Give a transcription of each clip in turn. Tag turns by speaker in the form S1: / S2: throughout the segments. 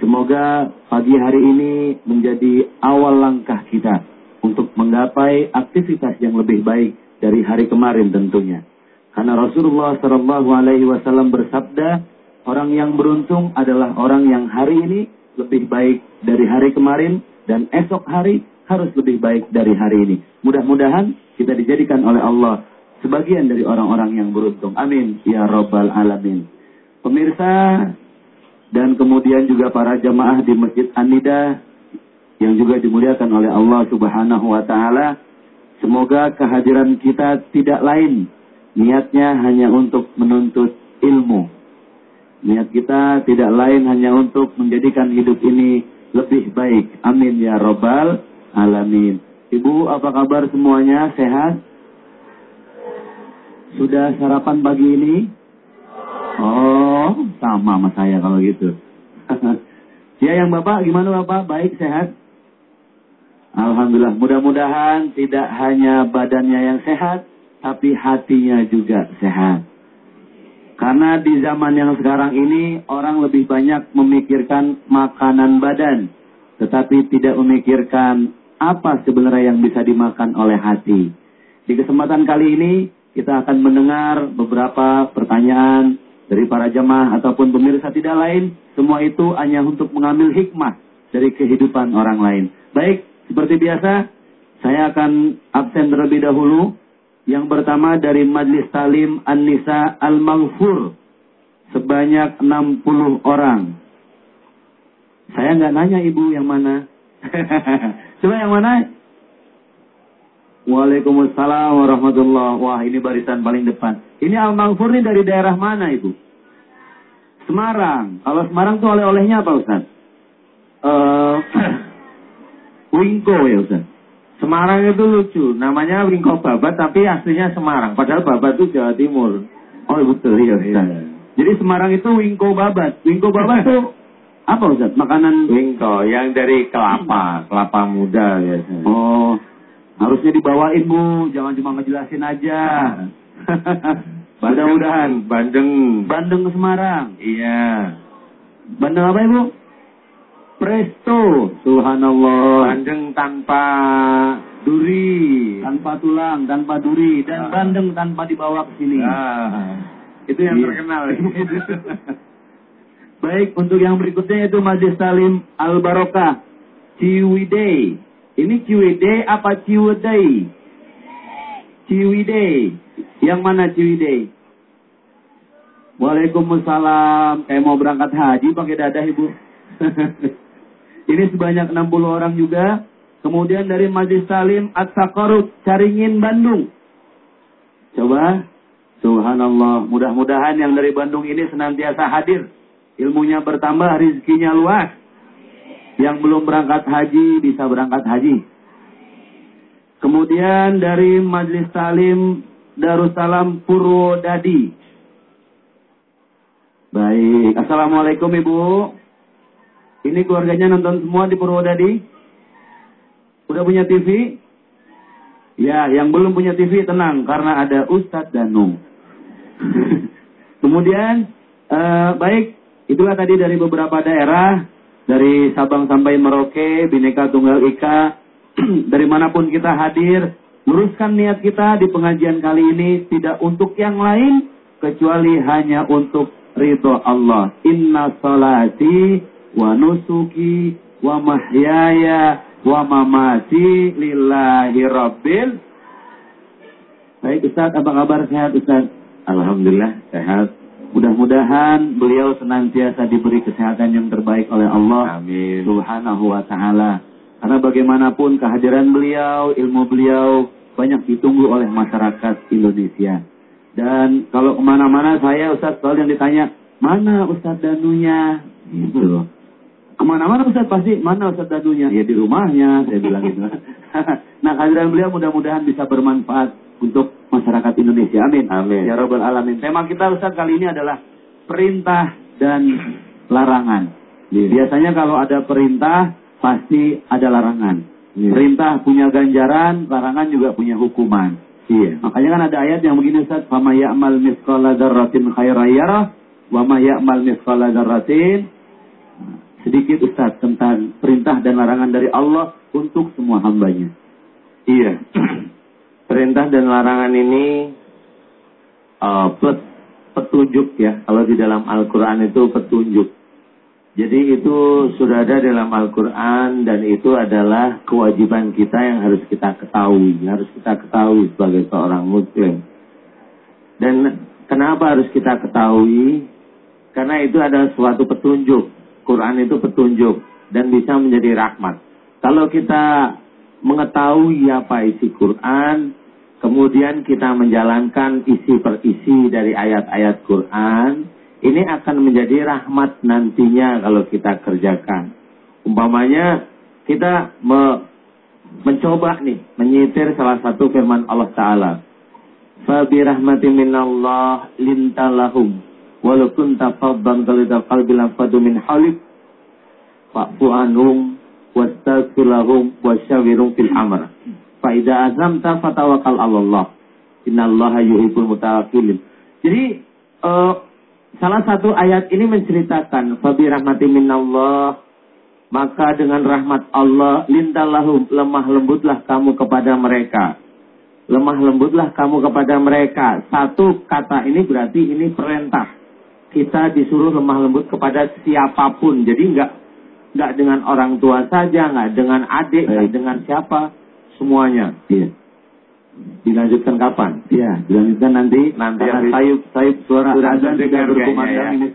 S1: Semoga pagi hari ini menjadi awal langkah kita untuk menggapai aktivitas yang lebih baik dari hari kemarin tentunya. Karena Rasulullah Shallallahu Alaihi Wasallam bersabda, orang yang beruntung adalah orang yang hari ini lebih baik dari hari kemarin dan esok hari harus lebih baik dari hari ini. Mudah-mudahan kita dijadikan oleh Allah sebagian dari orang-orang yang beruntung. Amin. Ya Rabbal Alamin. Pemirsa dan kemudian juga para jamaah di Masjid An-Nida yang juga dimuliakan oleh Allah Subhanahu wa taala. Semoga kehadiran kita tidak lain niatnya hanya untuk menuntut ilmu. Niat kita tidak lain hanya untuk menjadikan hidup ini lebih baik. Amin ya Rabbal Alamin. Ibu, apa kabar semuanya? Sehat? Sudah sarapan pagi ini? Oh, sama sama saya kalau gitu. ya yang Bapak, gimana Bapak? Baik, sehat? Alhamdulillah, mudah-mudahan tidak hanya badannya yang sehat, tapi hatinya juga sehat. Karena di zaman yang sekarang ini, orang lebih banyak memikirkan makanan badan, tetapi tidak memikirkan apa sebenarnya yang bisa dimakan oleh hati. Di kesempatan kali ini, kita akan mendengar beberapa pertanyaan dari para jemaah ataupun pemirsa tidak lain. Semua itu hanya untuk mengambil hikmah dari kehidupan orang lain. Baik, seperti biasa, saya akan absen terlebih dahulu. Yang pertama dari Majlis Talim An-Nisa Al-Maghfur. Sebanyak 60 orang. Saya nggak nanya ibu yang mana. Coba yang mana? Waalaikumsalam warahmatullahi Wah ini barisan paling depan. Ini Al-Maghfur ini dari daerah mana Ibu? Semarang. Kalau Semarang tuh oleh-olehnya apa Ustaz? Uh, Wingko ya Ustaz. Semarang itu lucu. Namanya Wingko Babat tapi aslinya Semarang. Padahal Babat itu Jawa Timur. Oh betul ya Ustaz. Iya. Jadi Semarang itu Wingko Babat. Wingko Babat tuh apa Ustaz? Makanan
S2: Wingko yang dari kelapa, kelapa muda biasanya.
S1: Oh, Harusnya dibawain bu, jangan cuma ngejelasin aja.
S2: Mudah-mudahan Bandeng.
S1: Bandeng ke Semarang.
S2: Iya.
S1: Bandeng apa ibu? Presto. Subhanallah.
S2: Bandeng tanpa duri.
S1: Tanpa tulang, tanpa duri. Dan ah. bandeng tanpa dibawa ke sini.
S2: Ah. Itu yang iya. terkenal.
S1: Baik, untuk yang berikutnya itu Majlis Salim Al-Barokah. Ciwidey. Ini Ciwidey apa Ciwidey? Ciwidey. Yang mana Ciwidey? Waalaikumsalam. Kayak mau berangkat haji pakai dadah ibu. Ini sebanyak 60 orang juga. Kemudian dari Majlis Salim At-Sakarut, Caringin, Bandung. Coba. Subhanallah. Mudah-mudahan yang dari Bandung ini senantiasa hadir. Ilmunya bertambah, rizkinya luas. Yang belum berangkat haji bisa berangkat haji. Kemudian dari Majlis Salim Darussalam Purwodadi. Baik, Assalamualaikum Ibu. Ini keluarganya nonton semua di Purwodadi? Udah punya TV? Ya, yang belum punya TV tenang karena ada Ustadz Danung. Kemudian, eh, baik, itulah tadi dari beberapa daerah dari Sabang sampai Merauke, Bineka Tunggal Ika, dari mana pun kita hadir, luruskan niat kita di pengajian kali ini tidak untuk yang lain, kecuali hanya untuk ridho Allah. Inna salati wa nusuki wa mahyaya wa mamati lillahi rabbil. Baik Ustaz, apa kabar sehat Ustaz?
S2: Alhamdulillah sehat.
S1: Mudah-mudahan beliau senantiasa diberi kesehatan yang terbaik oleh Allah
S2: Amin.
S1: Subhanahu wa taala. Karena bagaimanapun kehadiran beliau, ilmu beliau banyak ditunggu oleh masyarakat Indonesia. Dan kalau ke mana-mana saya Ustaz selalu yang ditanya, mana Ustaz Danunya? Gitu. Ke mana-mana Ustaz pasti, mana Ustaz Danunya? Ya di rumahnya, saya bilang gitu. nah kehadiran beliau mudah-mudahan bisa bermanfaat untuk masyarakat Indonesia. Amin.
S2: Amin.
S1: Ya Rabbal Alamin. Tema kita Ustaz kali ini adalah perintah dan larangan. Yeah. Biasanya kalau ada perintah pasti ada larangan. Yeah. Perintah punya ganjaran, larangan juga punya hukuman.
S2: Iya.
S1: Makanya kan ada ayat yang begini Ustaz, "Fama ya'mal mithqala dzarratin khairan yarah wa ma ya'mal mithqala dzarratin sedikit Ustaz tentang perintah dan larangan dari Allah untuk semua hambanya.
S2: Iya. Perintah dan larangan ini uh, petunjuk ya. Kalau di dalam Al-Quran itu petunjuk. Jadi itu sudah ada dalam Al-Quran dan itu adalah kewajiban kita yang harus kita ketahui. Harus kita ketahui sebagai seorang muslim. Dan kenapa harus kita ketahui? Karena itu adalah suatu petunjuk. Quran itu petunjuk dan bisa menjadi rahmat. Kalau kita mengetahui apa isi Quran, kemudian kita menjalankan isi per isi dari ayat-ayat Quran, ini akan menjadi rahmat nantinya kalau kita kerjakan. Umpamanya kita me mencoba nih menyitir salah satu firman Allah Taala. Fabi rahmati minallah lintalahum walau kunta faddan qalidal qalbi fadu min halik fa'fu anhum wastaghfir lahum wasyawirum fil amr. Fa idza azamta fatawakkal 'ala Allah. Innallaha yuhibbul mutawakkilin. Jadi uh, Salah satu ayat ini menceritakan Fabi rahmati minallah maka dengan rahmat Allah lintallahum lemah lembutlah kamu kepada mereka. Lemah lembutlah kamu kepada mereka. Satu kata ini berarti ini perintah. Kita disuruh lemah lembut kepada siapa pun. Jadi enggak enggak dengan orang tua saja, enggak dengan adik, enggak dengan siapa, semuanya. Iya. Dilanjutkan kapan?
S1: Ya, dilanjutkan nanti.
S2: Nanti yang sayup sayup suara
S1: azan juga berkumandang
S2: ya. ini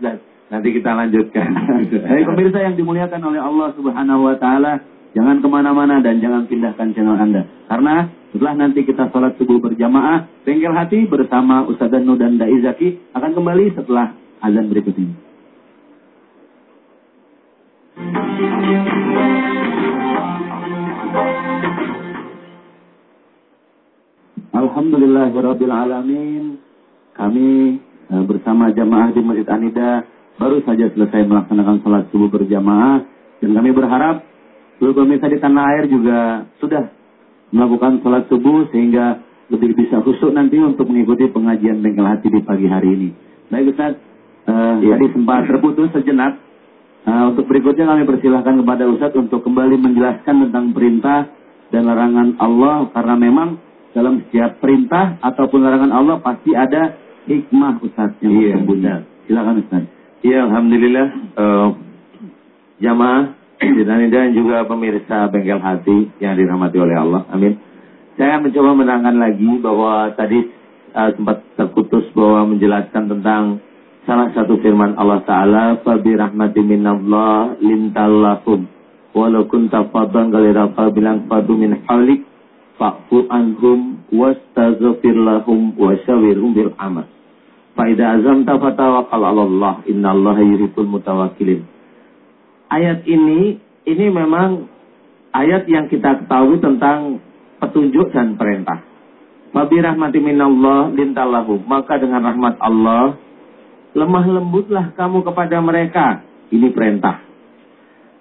S2: Nanti kita lanjutkan.
S1: Baik pemirsa yang dimuliakan oleh Allah Subhanahu Wa Taala, jangan ke mana-mana dan jangan pindahkan channel Anda. Karena setelah nanti kita sholat subuh berjamaah, bengkel hati bersama Ustaz Danu dan Dai Zaki akan kembali setelah azan berikut ini. Alhamdulillahirrahmanirrahim. Kami uh, bersama jamaah di Masjid Anida baru saja selesai melaksanakan sholat subuh berjamaah. Dan kami berharap seluruh pemirsa di tanah air juga sudah melakukan sholat subuh sehingga lebih bisa khusyuk nanti untuk mengikuti pengajian bengkel hati di pagi hari ini. Baik Ustaz, uh, ya. tadi sempat terputus sejenak. Uh, untuk berikutnya kami persilahkan kepada Ustaz untuk kembali menjelaskan tentang perintah dan larangan Allah karena memang dalam setiap perintah ataupun larangan Allah pasti ada hikmah Ustaz yang iya, benar. Silakan Ustaz.
S2: Iya, alhamdulillah uh, jamaah dan juga pemirsa bengkel hati yang dirahmati oleh Allah. Amin. Saya mencoba menerangkan lagi bahwa tadi uh, sempat terputus bahwa menjelaskan tentang salah satu firman Allah Ta'ala, Fabi rahmati minallah lintallahum. Walau kunta fadhan galira bilang fadu min halik fa'fu anhum wastaghfir lahum wasyawirhum bil amal. Fa idza azamta fatawakkal 'ala Allah innallaha yuhibbul mutawakkilin. Ayat ini ini memang ayat yang kita ketahui tentang petunjuk dan perintah. Fabi rahmati minallah lintallahu. Maka dengan rahmat Allah, lemah lembutlah kamu kepada mereka. Ini perintah.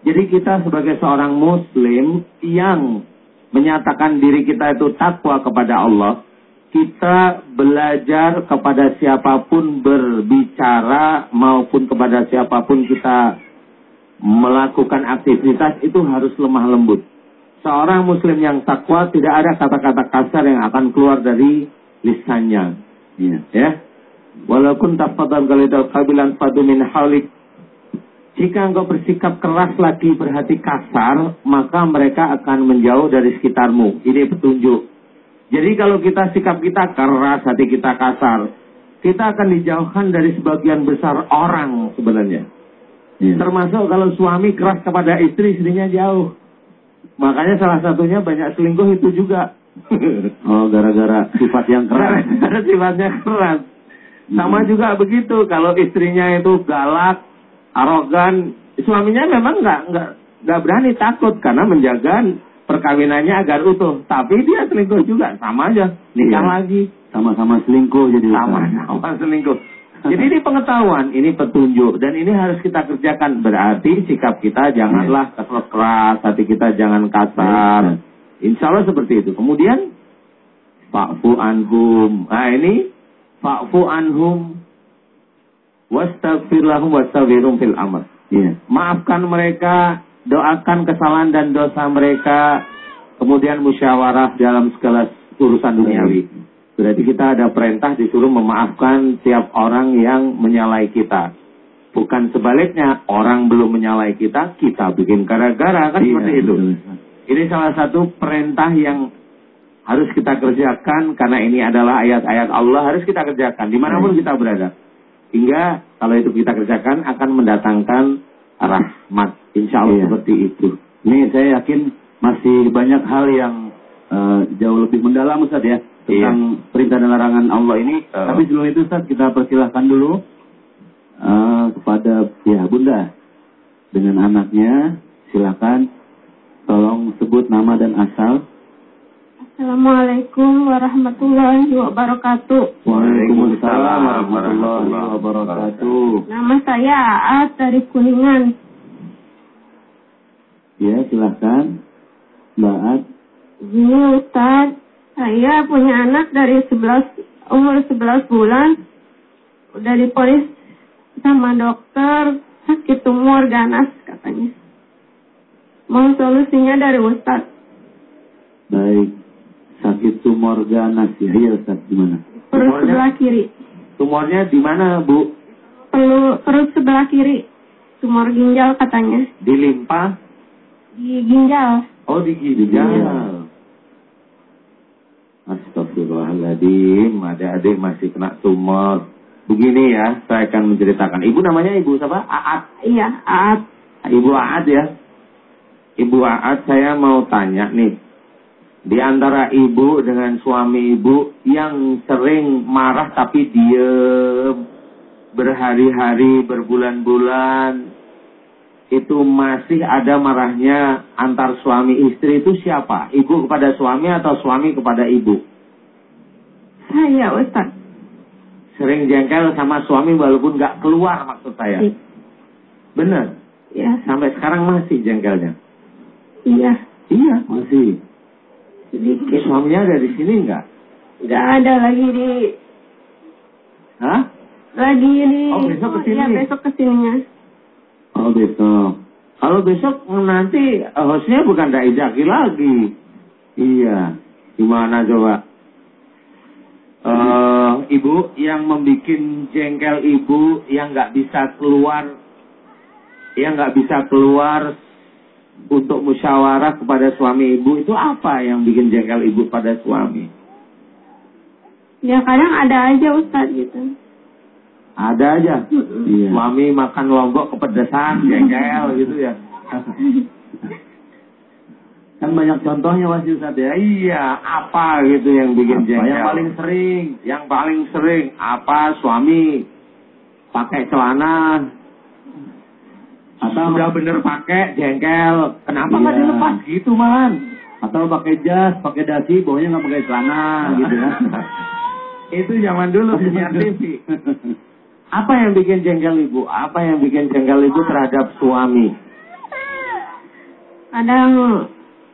S2: Jadi kita sebagai seorang muslim yang menyatakan diri kita itu takwa kepada Allah, kita belajar kepada siapa pun berbicara maupun kepada siapa pun kita melakukan aktivitas itu harus lemah lembut. Seorang muslim yang takwa tidak ada kata-kata kasar yang akan keluar dari lisannya. Ya. ya. Walaupun tafadhal galidal kabilan fadu min halik jika engkau bersikap keras lagi berhati kasar, maka mereka akan menjauh dari sekitarmu. Ini petunjuk. Jadi kalau kita sikap kita keras, hati kita kasar, kita akan dijauhkan dari sebagian besar orang sebenarnya. Ya. Termasuk kalau suami keras kepada istri, istrinya jauh. Makanya salah satunya banyak selingkuh itu juga.
S1: oh, gara-gara sifat yang keras.
S2: Gara-gara sifatnya keras. Sama hmm. juga begitu, kalau istrinya itu galak, arogan. Suaminya memang nggak nggak nggak berani takut karena menjaga perkawinannya agar utuh. Tapi dia selingkuh juga sama aja nikah iya. lagi.
S1: Sama-sama selingkuh jadi
S2: sama-sama selingkuh. Jadi ini pengetahuan, ini petunjuk dan ini harus kita kerjakan. Berarti sikap kita janganlah iya. keras keras, hati kita jangan kasar. Iya. Insya Allah seperti itu. Kemudian fa'fu anhum. Nah ini fa'fu anhum Wastaghfir lahum wastaghfirum fil amr.
S1: Iya.
S2: Maafkan mereka, doakan kesalahan dan dosa mereka, kemudian musyawarah dalam segala urusan duniawi. Berarti kita ada perintah disuruh memaafkan tiap orang yang menyalahi kita. Bukan sebaliknya, orang belum menyalahi kita, kita bikin gara-gara, kan
S1: Iya,
S2: seperti itu.
S1: betul.
S2: Ini salah satu perintah yang harus kita kerjakan karena ini adalah ayat-ayat Allah harus kita kerjakan di mana pun kita berada. Hingga kalau itu kita kerjakan akan mendatangkan rahmat. Insya Allah
S1: Iya.
S2: seperti itu.
S1: Ini saya yakin masih banyak hal yang eh, jauh lebih mendalam Ustaz ya tentang perintah dan larangan Allah ini.
S2: Eh.
S1: Tapi sebelum itu Ustaz kita persilahkan dulu eh, kepada ya Bunda dengan anaknya silakan tolong sebut nama dan asal.
S3: Assalamualaikum warahmatullahi wabarakatuh.
S1: Waalaikumsalam warahmatullahi wabarakatuh.
S3: Nama saya Aat dari Kuningan.
S1: Ya silakan Mbak Ad.
S3: Gini Ustaz, saya punya anak dari 11 umur 11 bulan. Udah dipolis sama dokter sakit tumor ganas katanya. Mau solusinya dari Ustaz.
S1: Baik. Sakit tumor ganas ya. Iya Ustaz gimana?
S3: Perut sebelah kiri.
S2: Tumornya di mana, Bu?
S3: Perlu perut sebelah kiri. Tumor ginjal katanya.
S2: Di limpa?
S3: Di ginjal.
S2: Oh, di ginjal. Astagfirullahaladzim, adik-adik masih kena tumor. Begini ya, saya akan menceritakan. Ibu namanya Ibu siapa? Aat.
S3: Iya, Aat.
S2: Ibu Aat ya. Ibu Aat saya mau tanya nih. Di antara ibu dengan suami ibu yang sering marah tapi diem. Berhari-hari, berbulan-bulan. Itu masih ada marahnya antar suami istri itu siapa? Ibu kepada suami atau suami kepada ibu?
S3: Saya Ustaz.
S2: Sering jengkel sama suami walaupun nggak keluar maksud saya.
S3: I-
S2: Bener.
S3: Iya,
S2: Sampai sekarang masih jengkelnya.
S3: iya.
S2: Iya.
S1: Masih.
S3: Sedikit.
S2: Suaminya ada di sini nggak?
S3: Nggak ada lagi di
S2: Hah?
S3: lagi di
S2: Oh, besok ke sini.
S3: Iya, besok ke sininya.
S1: Oh besok.
S2: Kalau besok nanti eh, hostnya bukan Dai Zaki lagi.
S1: Iya.
S2: Gimana coba? Eh, ibu yang membuat jengkel ibu yang nggak bisa keluar, yang nggak bisa keluar untuk musyawarah kepada suami ibu itu apa yang bikin jengkel ibu pada suami?
S3: Ya kadang ada aja Ustaz gitu.
S2: Ada aja.
S1: Iya.
S2: Suami makan lombok kepedesan, jengkel gitu ya.
S1: Kan banyak contohnya masih Ustaz ya.
S2: Iya, apa gitu yang bikin
S1: Apa
S2: jengkel?
S1: yang paling
S2: sering, yang paling sering apa suami pakai celana
S1: Atau
S2: udah bener pakai jengkel, kenapa nggak
S1: Iya.
S2: dilepas gitu man?
S1: atau pakai jas, pakai dasi, bawahnya nggak pakai celana gitu kan.
S2: Itu zaman dulu punya TV. Apa yang bikin jengkel ibu? Apa yang bikin jengkel ibu terhadap suami?
S3: Kadang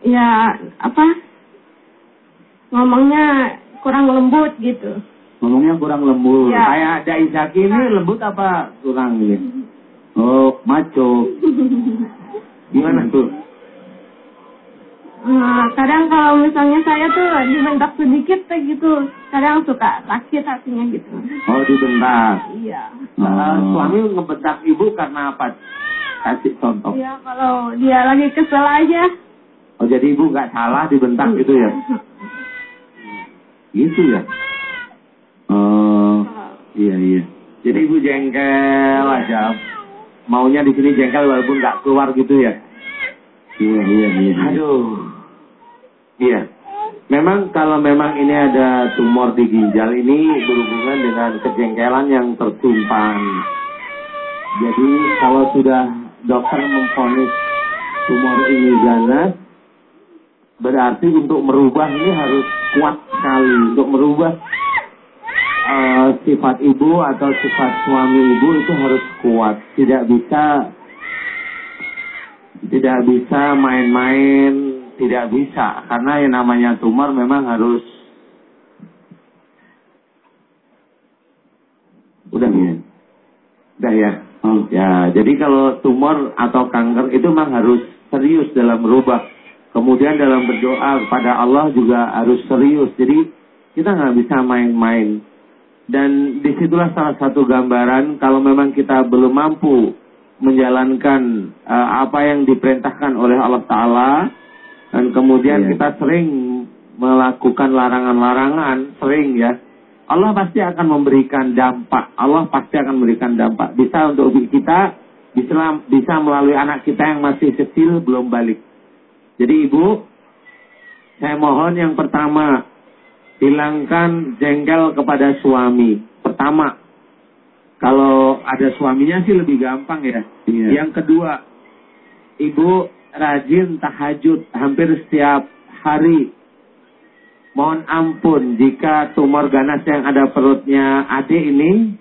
S3: ya apa? Ngomongnya kurang lembut gitu.
S1: Ngomongnya kurang lembut.
S3: Iya.
S2: Kayak Dai Zaki ini lembut apa kurang ini?
S1: Oh, maco.
S2: Gimana tuh?
S3: Nah, kadang kalau misalnya saya tuh dibentak sedikit tuh gitu, kadang suka sakit hatinya gitu.
S2: Oh dibentak.
S3: Iya.
S2: Nah,
S1: Oh.
S2: suami ngebentak ibu karena apa? Kasih contoh.
S3: Iya, kalau dia lagi kesel aja.
S2: Oh jadi ibu nggak salah dibentak gitu ya? Gitu ya.
S1: Oh, iya iya.
S2: Jadi ibu jengkel aja. Maunya di sini jengkel walaupun nggak keluar gitu ya.
S1: Iya iya iya.
S2: Aduh. Iya. Memang kalau memang ini ada tumor di ginjal ini berhubungan dengan kejengkelan yang tersimpan.
S1: Jadi kalau sudah dokter memvonis tumor ini ganas,
S2: Berarti untuk merubah ini harus kuat sekali. Untuk merubah eh, sifat ibu atau sifat suami ibu itu harus kuat. Tidak bisa tidak bisa main-main, tidak bisa. Karena yang namanya tumor memang harus udah ya. Udah ya.
S1: oh,
S2: Ya, jadi kalau tumor atau kanker itu memang harus serius dalam merubah. Kemudian dalam berdoa kepada Allah juga harus serius. Jadi kita nggak bisa main-main. Dan di situlah salah satu gambaran kalau memang kita belum mampu menjalankan uh, apa yang diperintahkan oleh Allah Ta'ala dan kemudian iya. kita sering melakukan larangan-larangan, sering ya. Allah pasti akan memberikan dampak. Allah pasti akan memberikan dampak. Bisa untuk kita, bisa, bisa melalui anak kita yang masih kecil belum balik. Jadi ibu, saya mohon yang pertama hilangkan jengkel kepada suami. Pertama, kalau ada suaminya sih lebih gampang ya. Iya. Yang kedua, ibu rajin tahajud hampir setiap hari. Mohon ampun jika tumor ganas yang ada perutnya adik ini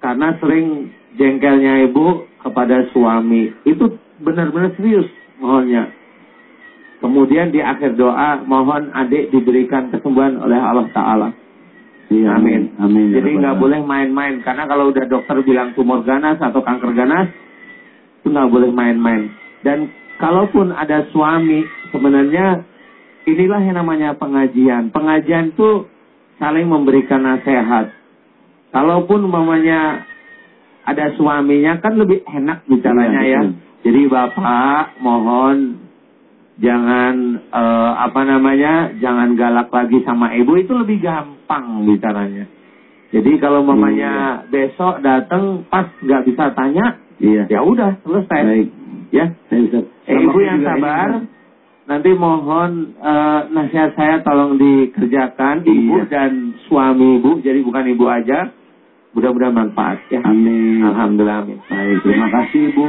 S2: karena sering jengkelnya ibu kepada suami. Itu benar-benar serius mohonnya. Kemudian di akhir doa mohon adik diberikan kesembuhan oleh Allah Ta'ala.
S1: Iya, amin. Amin.
S2: Jadi ya nggak boleh main-main karena kalau udah dokter bilang tumor ganas atau kanker ganas itu nggak boleh main-main. Dan kalaupun ada suami sebenarnya inilah yang namanya pengajian. Pengajian itu saling memberikan nasihat. Kalaupun umpamanya ada suaminya kan lebih enak bicaranya ya. ya. Jadi bapak mohon jangan uh, apa namanya jangan galak lagi sama ibu itu lebih gampang bicaranya. Jadi kalau mamanya iya. besok datang pas nggak bisa tanya iya. ya udah selesai. Baik. ya. Eh, ibu yang sabar. nanti mohon uh, nasihat saya tolong dikerjakan iya. ibu dan suami ibu. Jadi bukan ibu aja. Mudah-mudahan manfaat ya.
S1: Amin.
S2: Alhamdulillah amin.
S1: Baik terima kasih ibu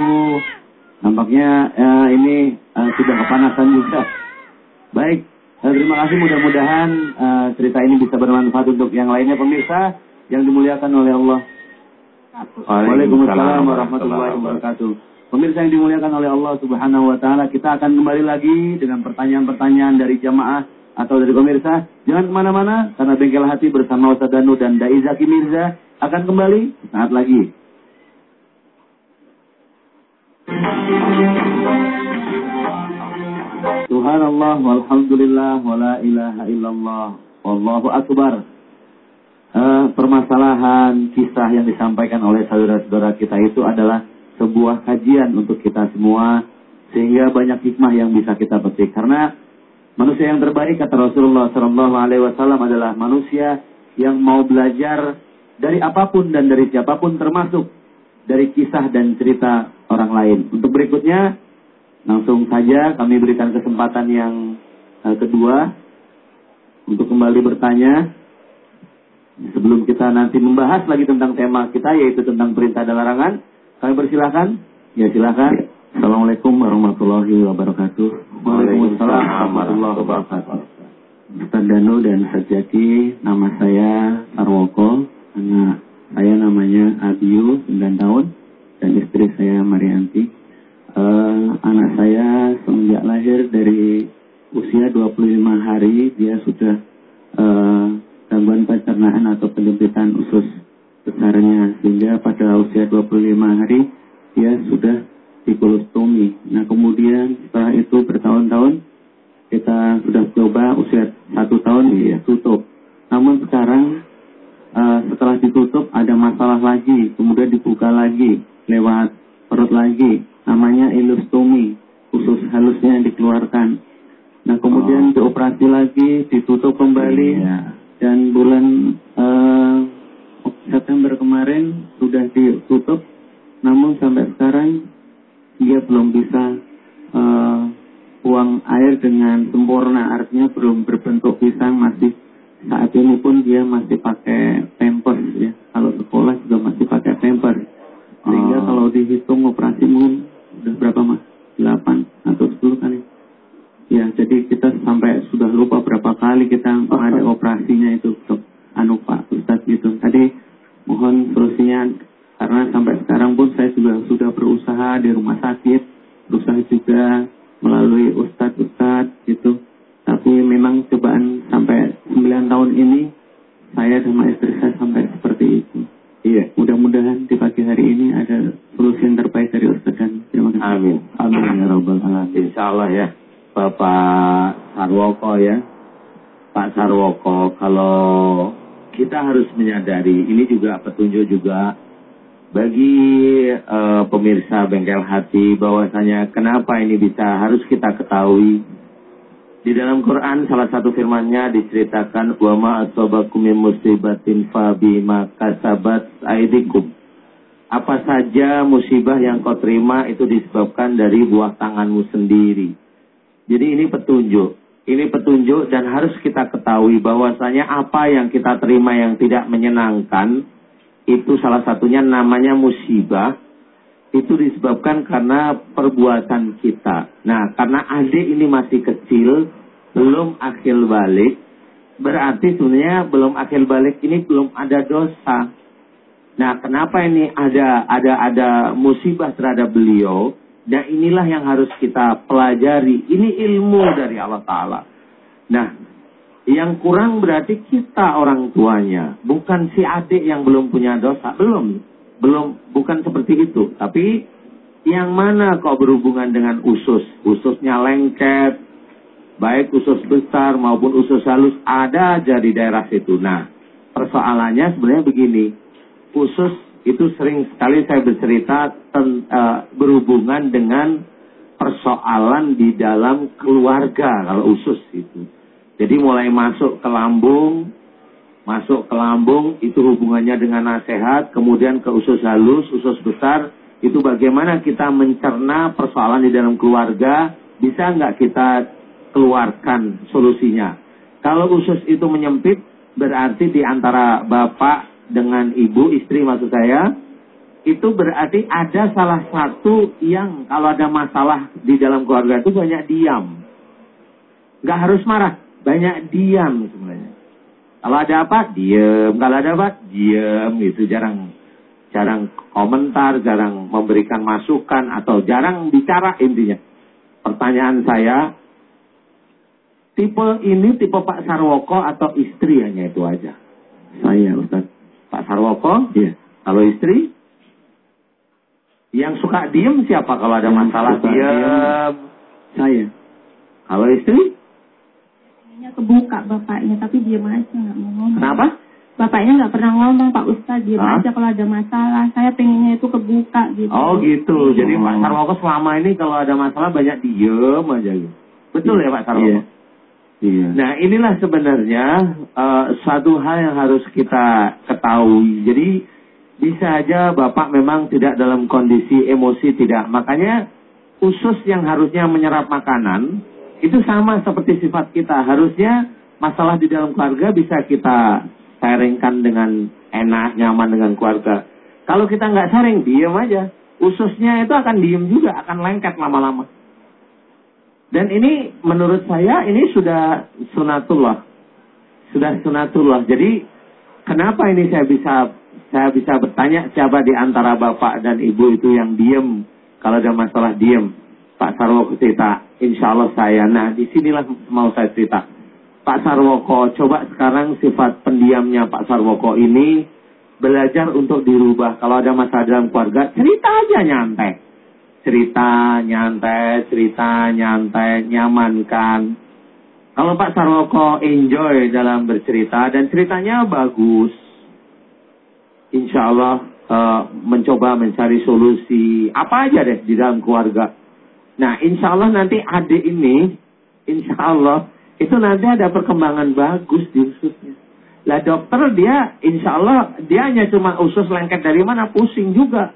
S1: Nampaknya uh, ini uh, sudah kepanasan juga. Baik, uh, terima kasih. Mudah-mudahan uh, cerita ini bisa bermanfaat untuk yang lainnya pemirsa yang dimuliakan oleh Allah. Waalaikumsalam warahmatullahi wabarakatuh. Pemirsa yang dimuliakan oleh Allah Subhanahu wa taala, kita akan kembali lagi dengan pertanyaan-pertanyaan dari jamaah atau dari pemirsa. Jangan ke mana-mana, karena bengkel hati bersama Ustaz Danu dan Dai Zaki Mirza akan kembali saat lagi. Subhanallah walhamdulillah wala ilaha illallah wallahu akbar. Uh, permasalahan kisah yang disampaikan oleh saudara-saudara kita itu adalah sebuah kajian untuk kita semua sehingga banyak hikmah yang bisa kita petik karena manusia yang terbaik kata Rasulullah Shallallahu Alaihi Wasallam adalah manusia yang mau belajar dari apa pun dan dari siapa pun termasuk dari kisah dan cerita orang lain. Untuk berikutnya, langsung saja kami berikan kesempatan yang uh, kedua untuk kembali bertanya. Sebelum kita nanti membahas lagi tentang tema kita yaitu tentang perintah dan larangan, kami persilahkan. Ya silakan. Assalamualaikum warahmatullahi wabarakatuh.
S2: Waalaikumsalam warahmatullahi wabarakatuh.
S1: Ustaz Danu dan Ustaz Jaki, nama saya Sarwoko, anak saya namanya Abiu, 9 tahun, dan istri saya Marianti. Uh, anak saya semenjak lahir dari usia 25 hari, dia sudah uh, gangguan pencernaan atau penyempitan usus besarnya. Sehingga pada usia 25 hari, dia sudah dikolostomi. Nah kemudian setelah itu bertahun-tahun, kita sudah coba usia satu tahun dia tutup. Namun sekarang uh, setelah ditutup ada masalah lagi, kemudian dibuka lagi lewat perut lagi, namanya ilustomi, usus halusnya dikeluarkan. Nah kemudian oh. dioperasi lagi, ditutup kembali, iya. dan bulan uh, September kemarin sudah ditutup, namun sampai sekarang dia belum bisa uh, buang air dengan sempurna, artinya belum berbentuk pisang, masih saat ini pun dia masih pakai pampers ya. Kalau sekolah juga masih pakai pampers. Sehingga oh. kalau dihitung operasi mungkin udah berapa mas? 8 atau 10 kali. Ya, jadi kita sampai sudah lupa berapa kali kita oh. ada operasinya itu untuk anu Pak Ustadz gitu. Tadi mohon solusinya karena sampai sekarang pun saya juga sudah berusaha di rumah sakit, berusaha juga melalui ustadz-ustadz
S2: Sarwoko ya. Pak Sarwoko, kalau kita harus menyadari, ini juga petunjuk juga bagi uh, pemirsa bengkel hati bahwasanya kenapa ini bisa harus kita ketahui di dalam Quran salah satu firman-Nya diceritakan wa ma asabakum min musibatin fa bima aidikum. Apa saja musibah yang kau terima itu disebabkan dari buah tanganmu sendiri. Jadi ini petunjuk. Ini petunjuk dan harus kita ketahui bahwasanya apa yang kita terima yang tidak menyenangkan itu salah satunya namanya musibah itu disebabkan karena perbuatan kita. Nah, karena adik ini masih kecil, belum akil balik, berarti sebenarnya belum akil balik ini belum ada dosa. Nah, kenapa ini ada ada ada musibah terhadap beliau? Dan inilah yang harus kita pelajari. Ini ilmu dari Allah Ta'ala. Nah, yang kurang berarti kita orang tuanya. Bukan si adik yang belum punya dosa. Belum belum bukan seperti itu. Tapi yang mana kok berhubungan dengan usus? Ususnya lengket, baik usus besar maupun usus halus ada aja di daerah situ. Nah, persoalannya sebenarnya begini. Usus itu sering sekali saya bercerita ten, uh, berhubungan dengan persoalan di dalam keluarga kalau usus itu. Jadi mulai masuk ke lambung, masuk ke lambung itu hubungannya dengan nasihat, kemudian ke usus halus, usus besar, itu bagaimana kita mencerna persoalan di dalam keluarga, bisa nggak kita keluarkan solusinya. Kalau usus itu menyempit, berarti di antara bapak dengan ibu, istri maksud saya, itu berarti ada salah satu yang kalau ada masalah di dalam keluarga itu banyak diam. Nggak harus marah, banyak diam sebenarnya. Kalau ada apa, diem. Kalau ada apa, diem. Itu jarang jarang komentar, jarang memberikan masukan, atau jarang bicara intinya. Pertanyaan saya, tipe ini tipe Pak Sarwoko atau istri hanya itu aja?
S1: Saya, Ustaz.
S2: Pak Sarwoko?
S1: Iya.
S2: Kalau istri? Yang suka diem siapa kalau ada
S1: Yang
S2: masalah? Diem.
S1: diem. Saya.
S2: Kalau istri?
S4: Bapaknya kebuka bapaknya, tapi diam aja nggak mau ngomong.
S2: Kenapa?
S4: Bapaknya nggak pernah ngomong Pak Ustadz, diam
S2: Hah?
S4: aja kalau ada masalah. Saya pengennya itu kebuka gitu.
S2: Oh gitu. Jadi
S1: Oh.
S2: Pak Sarwoko selama ini kalau ada masalah banyak diem aja gitu. Betul ya Pak Sarwoko?
S1: Iya. Iya.
S2: Nah inilah sebenarnya eh, suatu hal yang harus kita ketahui. Jadi bisa aja Bapak memang tidak dalam kondisi emosi tidak. Makanya usus yang harusnya menyerap makanan itu sama seperti sifat kita. Harusnya masalah di dalam keluarga bisa kita sharingkan dengan enak, nyaman dengan keluarga. Kalau kita nggak sharing, diem aja. Ususnya itu akan diem juga, akan lengket lama-lama. Dan ini menurut saya ini sudah sunatullah. Sudah sunatullah. Jadi kenapa ini saya bisa saya bisa bertanya siapa di antara bapak dan ibu itu yang diem kalau ada masalah diem. Pak Sarwoko cerita, insya Allah saya. Nah di sinilah mau saya cerita. Pak Sarwoko, coba sekarang sifat pendiamnya Pak Sarwoko ini belajar untuk dirubah. Kalau ada masalah dalam keluarga, cerita aja nyantai cerita nyantai, cerita nyantai, nyamankan. Kalau Pak Sarwoko enjoy dalam bercerita dan ceritanya bagus, insya Allah eh, mencoba mencari solusi apa aja deh di dalam keluarga. Nah, insya Allah nanti adik ini, insya Allah itu nanti ada perkembangan bagus di ususnya. Lah dokter dia, insya Allah dia hanya cuma usus lengket dari mana pusing juga.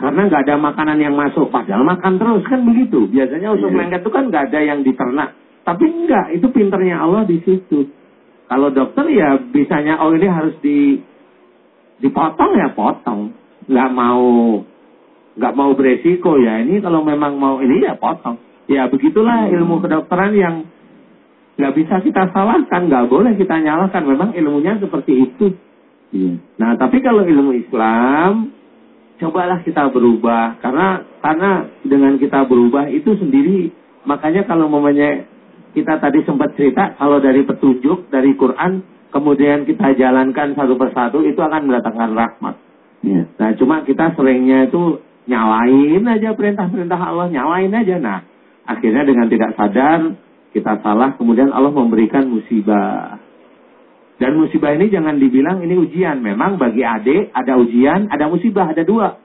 S2: Karena nggak ada makanan yang masuk, padahal makan terus kan begitu. Biasanya usus
S1: Iya.
S2: lengket itu kan nggak ada yang diternak. Tapi enggak, itu pinternya Allah di situ. Kalau dokter ya bisanya oh ini harus di dipotong ya potong. Nggak mau nggak mau beresiko ya ini kalau memang mau ini ya potong. Ya begitulah ilmu kedokteran yang nggak bisa kita salahkan, nggak boleh kita nyalahkan. Memang ilmunya seperti itu.
S1: Iya.
S2: Nah, tapi kalau ilmu Islam, cobalah kita berubah karena karena dengan kita berubah itu sendiri makanya kalau momennya kita tadi sempat cerita kalau dari petunjuk dari Quran kemudian kita jalankan satu persatu, itu akan mendatangkan rahmat.
S1: Iya.
S2: Nah, cuma kita seringnya itu nyalain aja perintah-perintah Allah, nyalain aja. Nah, akhirnya dengan tidak sadar kita salah, kemudian Allah memberikan musibah. Dan musibah ini jangan dibilang ini ujian. Memang bagi adik ada ujian, ada musibah, ada dua.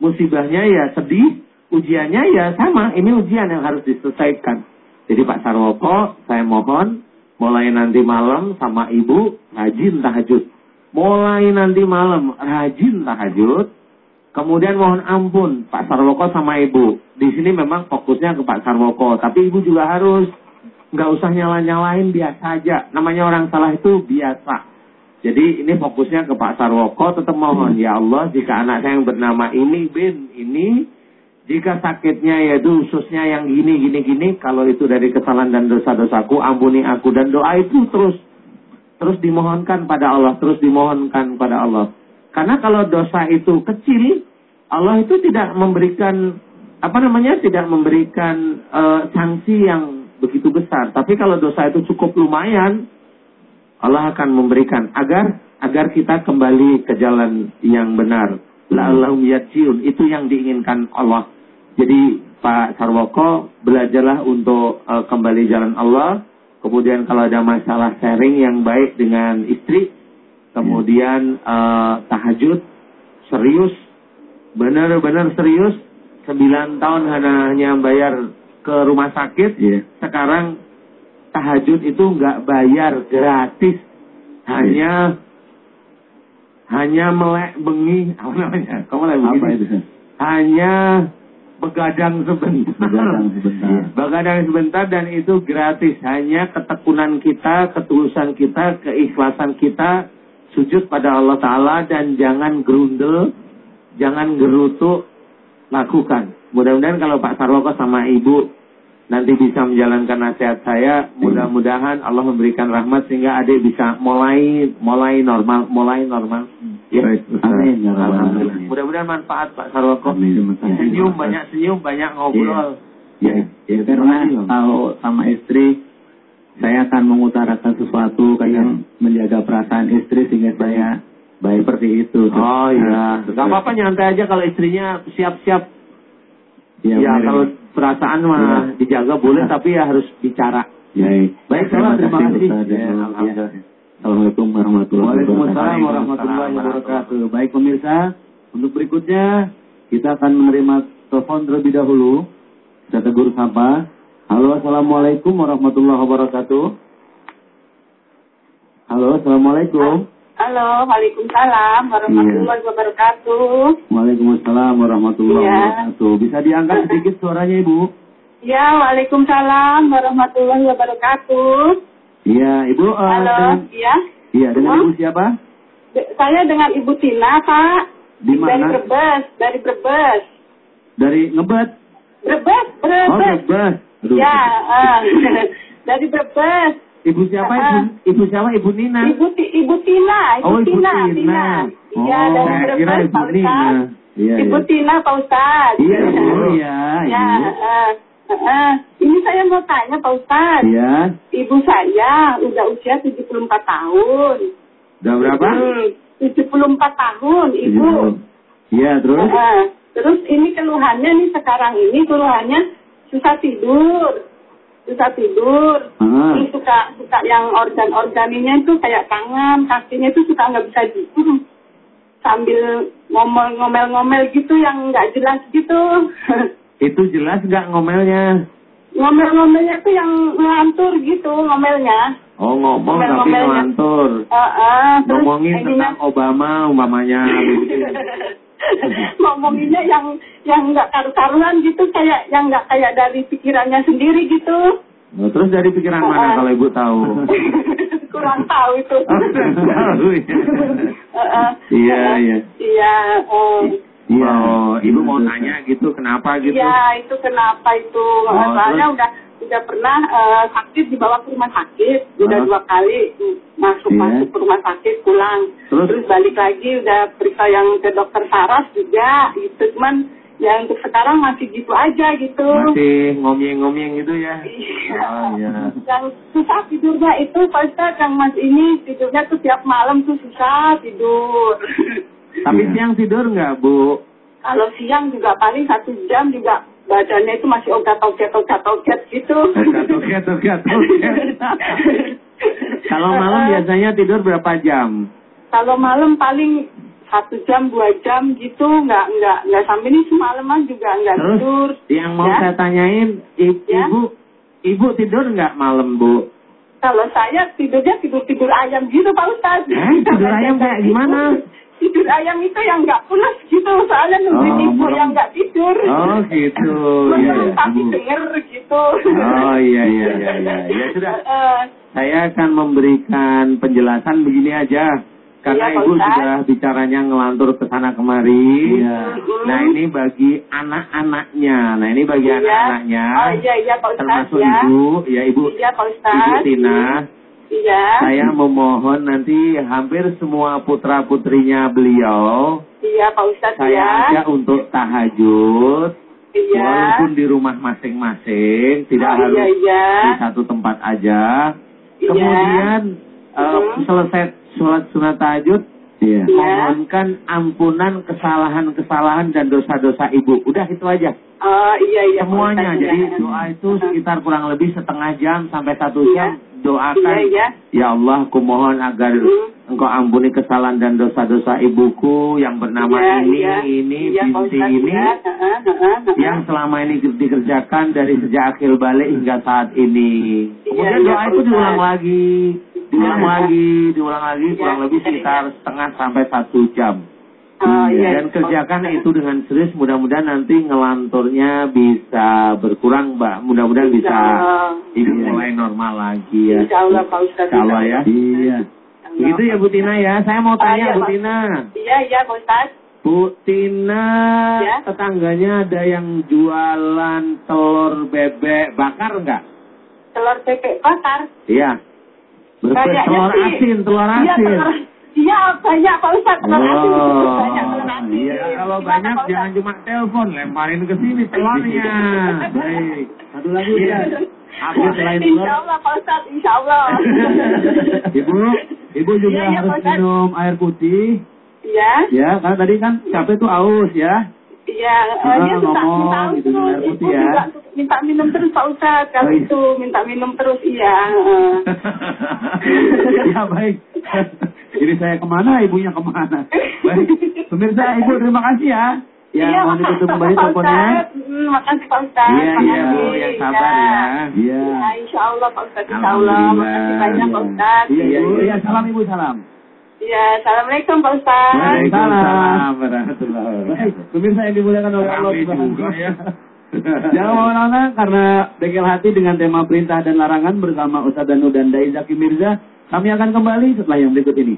S2: Musibahnya ya sedih, ujiannya ya sama. Ini ujian yang harus diselesaikan. Jadi Pak Sarwoko, saya mohon mulai nanti malam sama ibu rajin tahajud. Mulai nanti malam rajin tahajud. Kemudian mohon ampun Pak Sarwoko sama ibu. Di sini memang fokusnya ke Pak Sarwoko, tapi ibu juga harus nggak usah nyala-nyalain biasa aja. Namanya orang salah itu biasa. Jadi ini fokusnya ke Pak Sarwoko, tetap mohon ya Allah jika anak saya yang bernama ini bin ini jika sakitnya yaitu ususnya yang gini gini gini kalau itu dari kesalahan dan dosa-dosaku ampuni aku dan doa itu terus terus dimohonkan pada Allah, terus dimohonkan pada Allah. Karena kalau dosa itu kecil, Allah itu tidak memberikan apa namanya tidak memberikan uh, sanksi yang begitu besar. Tapi kalau dosa itu cukup lumayan, Allah akan memberikan agar agar kita kembali ke jalan yang benar. La'allahum yatsiun. Itu yang diinginkan Allah. Jadi Pak Sarwoko belajarlah untuk uh, kembali jalan Allah. Kemudian kalau ada masalah sharing yang baik dengan istri, kemudian uh, tahajud serius, benar-benar serius. Sembilan tahun hanya bayar ke rumah sakit,
S1: Iya.
S2: sekarang tahajud itu nggak bayar gratis, hanya hanya melek bengi apa namanya? Kamu melek bengi?
S1: Apa itu?
S2: Hanya begadang sebentar.
S1: Begadang sebentar.
S2: Iya. Begadang sebentar dan itu gratis. Hanya ketekunan kita, ketulusan kita, keikhlasan kita sujud pada Allah Ta'ala dan jangan gerundel, jangan gerutu, lakukan. Mudah-mudahan kalau Pak Sarwoko sama Ibu nanti bisa menjalankan nasihat saya, mudah-mudahan Allah memberikan rahmat sehingga adik bisa mulai mulai normal, mulai normal. Ya.
S1: Baik. Amin, ya
S2: Alhamdulillah. Mudah-mudahan manfaat Pak Sarwoko.
S1: Amin.
S2: Senyum banyak senyum banyak ngobrol.
S1: Ya, ya karena tahu sama istri, saya akan mengutarakan sesuatu, kadang menjaga perasaan istri sehingga saya baik seperti itu.
S2: Oh iya,
S1: Nah,
S2: nggak apa-apa nyantai aja kalau istrinya siap-siap.
S1: Ya,
S2: Ya, kalau perasaan mah
S1: Ya.
S2: dijaga boleh, tapi ya harus bicara.
S1: Ya,
S2: Baik,
S1: terima,
S2: terima
S1: kasih.
S2: kasih.
S1: Ustaz.
S2: Ya,
S1: Ya,
S2: alhamdulillah.
S1: Assalamualaikum warahmatullahi
S2: Waalaikumsalam
S1: wabarakatuh.
S2: warahmatullahi wabarakatuh.
S1: Baik pemirsa, untuk berikutnya kita akan menerima telepon terlebih dahulu. Kita tegur sapa. Halo, assalamualaikum warahmatullahi wabarakatuh. Halo, assalamualaikum.
S5: Halo, Waalaikumsalam warahmatullahi wabarakatuh.
S1: Waalaikumsalam warahmatullahi
S5: Iya.
S1: wabarakatuh. Bisa diangkat sedikit suaranya Ibu?
S5: Ya, Waalaikumsalam warahmatullahi wabarakatuh.
S1: Iya, Ibu. eh,
S5: Halo,
S1: dengan,
S5: ya.
S1: iya, dengan? Ibu siapa?
S5: De- Saya dengan Ibu Tina, Pak.
S1: Di
S5: Dari
S1: mana?
S5: Brebes, dari Brebes.
S1: Dari Ngebet.
S5: Brebes,
S1: Oh,
S5: Brebes.
S1: Ngebet. Aduh.
S5: ya, eh, dari Brebes.
S2: Ibu siapa?
S5: Ah.
S2: Ibu, ibu siapa? Ibu Nina.
S5: Ibu Ibu Tina, Ibu
S2: Oh, Ibu
S5: Tina,
S2: Tina.
S5: Iya,
S2: Oh,
S5: dari
S2: saya kira Ibu
S5: Pak
S2: Nina.
S5: Ustaz.
S1: Iya,
S5: Ibu
S1: iya.
S5: Tina, Pak Ustaz.
S1: Iya, Ibu. Iya,
S5: Ya,
S1: Ibu.
S5: eh, eh, ini saya mau tanya Pak Ustaz.
S1: Iya.
S5: Ibu saya udah usia 74 tahun.
S2: Udah berapa?
S5: Hmm, 74 tahun, Ibu.
S1: Iya, terus?
S5: Eh, terus ini keluhannya nih sekarang ini keluhannya susah tidur. Susah tidur.
S1: Ah.
S5: Terus suka suka yang organ-organinya itu kayak tangan, kakinya itu suka nggak bisa diem. Sambil ngomel-ngomel-ngomel gitu yang nggak jelas gitu.
S2: Itu jelas nggak ngomelnya?
S5: ngomel-ngomelnya tuh yang ngelantur gitu ngomelnya.
S2: Oh ngomong tapi
S5: Ngomel-ngomelnya.
S2: ngelantur.
S5: Eh, eh, terus
S2: Ngomongin
S5: ininya-
S2: tentang Obama umpamanya.
S5: ngomonginnya yang yang nggak karu-karuan gitu kayak yang nggak kayak dari pikirannya sendiri gitu
S2: Nah, terus dari pikiran mana
S5: Ah.
S2: kalau ibu tahu?
S5: kurang tahu itu
S2: Oh, tahu ya. Iya, iya.
S5: iya eh,
S1: Iya.
S2: Oh, ibu mau tanya gitu, kenapa gitu?
S5: iya itu kenapa itu
S2: Oh,
S5: soalnya
S2: terus?
S5: udah udah pernah eh, sakit dibawa ke rumah sakit udah
S2: Ah.
S5: dua kali masuk
S1: Iya.
S5: masuk ke rumah sakit pulang
S2: Terus?
S5: terus balik lagi udah periksa yang ke dokter Saras juga gitu cuman Ya untuk sekarang masih gitu aja gitu.
S2: Masih ngomyeng-ngomyeng gitu ya?
S5: Iya.
S2: Oh iya.
S5: Yang susah tidurnya itu Pak Ustadz yang Mas ini tidurnya tuh tiap malam tuh susah tidur.
S2: Tapi
S1: Iya.
S2: siang tidur nggak Bu?
S5: Kalau siang juga paling satu jam juga badannya itu masih ogat-ogat-ogat-ogat gitu.
S2: Ogat, ogat, ogat, ogat. Kalau malam biasanya tidur berapa jam?
S5: Kalau malam paling satu jam dua jam gitu nggak nggak nggak sampai ini semalaman juga nggak
S2: Terus
S5: tidur.
S2: yang mau
S5: Ya.
S2: saya tanyain, i-
S5: Ya.
S2: ibu, ibu tidur nggak malam bu?
S5: Kalau saya tidurnya tidur tidur ayam gitu Pak Ustadz.
S2: Eh, tidur ayam kayak gimana?
S5: Tidur ayam itu yang nggak pulas gitu soalnya nungguin
S2: Oh,
S5: ibu yang nggak tidur.
S2: Oh gitu,
S5: Merem,
S2: iya. iya.
S5: tapi denger gitu.
S2: Oh iya iya iya iya. Ya sudah,
S5: Eh,
S2: saya akan memberikan penjelasan begini aja. Karena
S5: Iya,
S2: ibu
S5: Ustadz.
S2: sudah bicaranya ngelantur ke sana kemari.
S1: Iya.
S2: Nah ini bagi anak-anaknya. Nah ini bagi
S5: Iya.
S2: anak-anaknya.
S5: Oh iya iya Pak Ustadz
S2: Termasuk
S5: ya.
S2: ibu, ya ibu,
S5: Iya Pak
S2: ibu
S5: Ustadz.
S2: Tina.
S5: Iya.
S2: Saya memohon nanti hampir semua putra putrinya beliau
S5: Iya Pak Ustadz
S2: saya
S5: ya.
S2: ajak untuk tahajud
S5: Iya.
S2: walaupun di rumah masing-masing tidak
S5: Oh,
S2: harus
S5: iya, iya.
S2: di satu tempat aja.
S5: Iya.
S2: Kemudian eh,
S5: Mhm.
S2: selesai sholat sunat tahajud
S1: Iya.
S5: Iya.
S2: mohonkan ampunan kesalahan-kesalahan dan dosa-dosa ibu. Udah itu aja.
S5: Oh iya iya.
S2: Semuanya.
S5: Ustadz,
S2: Jadi
S5: ya.
S2: doa itu sekitar kurang lebih setengah jam sampai satu
S5: Iya.
S2: jam. Doakan.
S5: Iya iya.
S2: Ya Allah, kumohon agar
S5: Mhm.
S2: Engkau ampuni kesalahan dan dosa-dosa ibuku yang bernama
S5: Iya,
S2: ini,
S5: iya.
S2: ini,
S5: Iya,
S2: binti ini,
S5: ya. Heeh.
S2: yang selama ini dikerjakan dari sejak akhir balik hingga saat ini.
S5: Iya,
S2: Kemudian
S5: iya,
S2: doa itu diulang lagi, diulang
S5: Iya.
S2: lagi, diulang lagi,
S5: Iya,
S2: kurang lebih
S5: iya,
S2: sekitar setengah sampai satu jam.
S5: Oh iya.
S2: Dan
S5: Pak
S2: kerjakan itu dengan serius, mudah-mudahan nanti ngelanturnya bisa berkurang, Mbak. Mudah-mudahan bisa hidup
S1: Iya.
S2: mulai normal lagi ya.
S5: Insya Allah Pak.
S2: Insya Allah ya.
S1: Iya.
S2: Begitu ya Bu Tina ya. Saya mau tanya
S5: iya,
S2: Bu. Tina.
S5: Iya iya Pak Ustadz.
S2: Bu Tina,
S5: Ya.
S2: tetangganya ada yang jualan telur bebek bakar nggak?
S5: Telur bebek bakar.
S2: Iya.
S5: Kayaknya
S2: telur asin, telur
S5: Iya
S2: asin.
S5: Iya banyak Pak Ustadz telur asin.
S2: Oh,
S5: Banyak asin.
S2: iya. Kalau
S5: Gimana,
S2: banyak
S5: Pak
S2: jangan cuma telepon, lemparin ke sini telurnya.
S1: Baik. Satu lagi
S2: Iya.
S1: Ustaz. Update selain telur.
S5: Insya Allah Pak Ustadz, Insya Allah.
S1: Ibu, ibu juga
S5: Iya, iya,
S1: harus minum air putih.
S5: Iya,
S1: Ya, karena tadi kan capek tuh aus ya.
S5: Iya.
S1: Ah,
S5: Eh, dia minta
S1: ngomong
S5: minta
S1: gitu,
S5: terus. Ibu
S1: ya.
S5: juga minta minum terus Pak Ustadz. Kalau
S1: Oh, iya.
S5: itu minta minum terus iya. eh.
S1: ya baik. Jadi saya ke mana, ibunya ke mana. Baik. Pemirsa, ibu terima kasih ya. Ya,
S5: Iya,
S1: mohon
S5: makasih,
S1: ditutup kembali
S5: Pak
S1: teleponnya.
S5: Hmm, Makasih Pak Ustadz.
S2: Iya, iya,
S5: Makasih.
S2: Bu, yang sabar ya.
S1: Iya.
S5: Ya, insya Allah Pak Ustadz, insya Allah. Makasih banyak Pak Ustadz.
S1: Iya, iya, iya, salam ibu, salam.
S5: Iya, Assalamualaikum Pak Ustadz.
S2: Waalaikumsalam warahmatullahi
S1: Baik,
S2: wabarakatuh.
S1: pemirsa yang dimuliakan oleh Allah
S2: juga ya.
S1: Jangan ke mana-mana karena bengkel hati dengan tema perintah dan larangan bersama Ustaz Danu dan Dai Zaki Mirza. Kami akan kembali setelah yang berikut ini.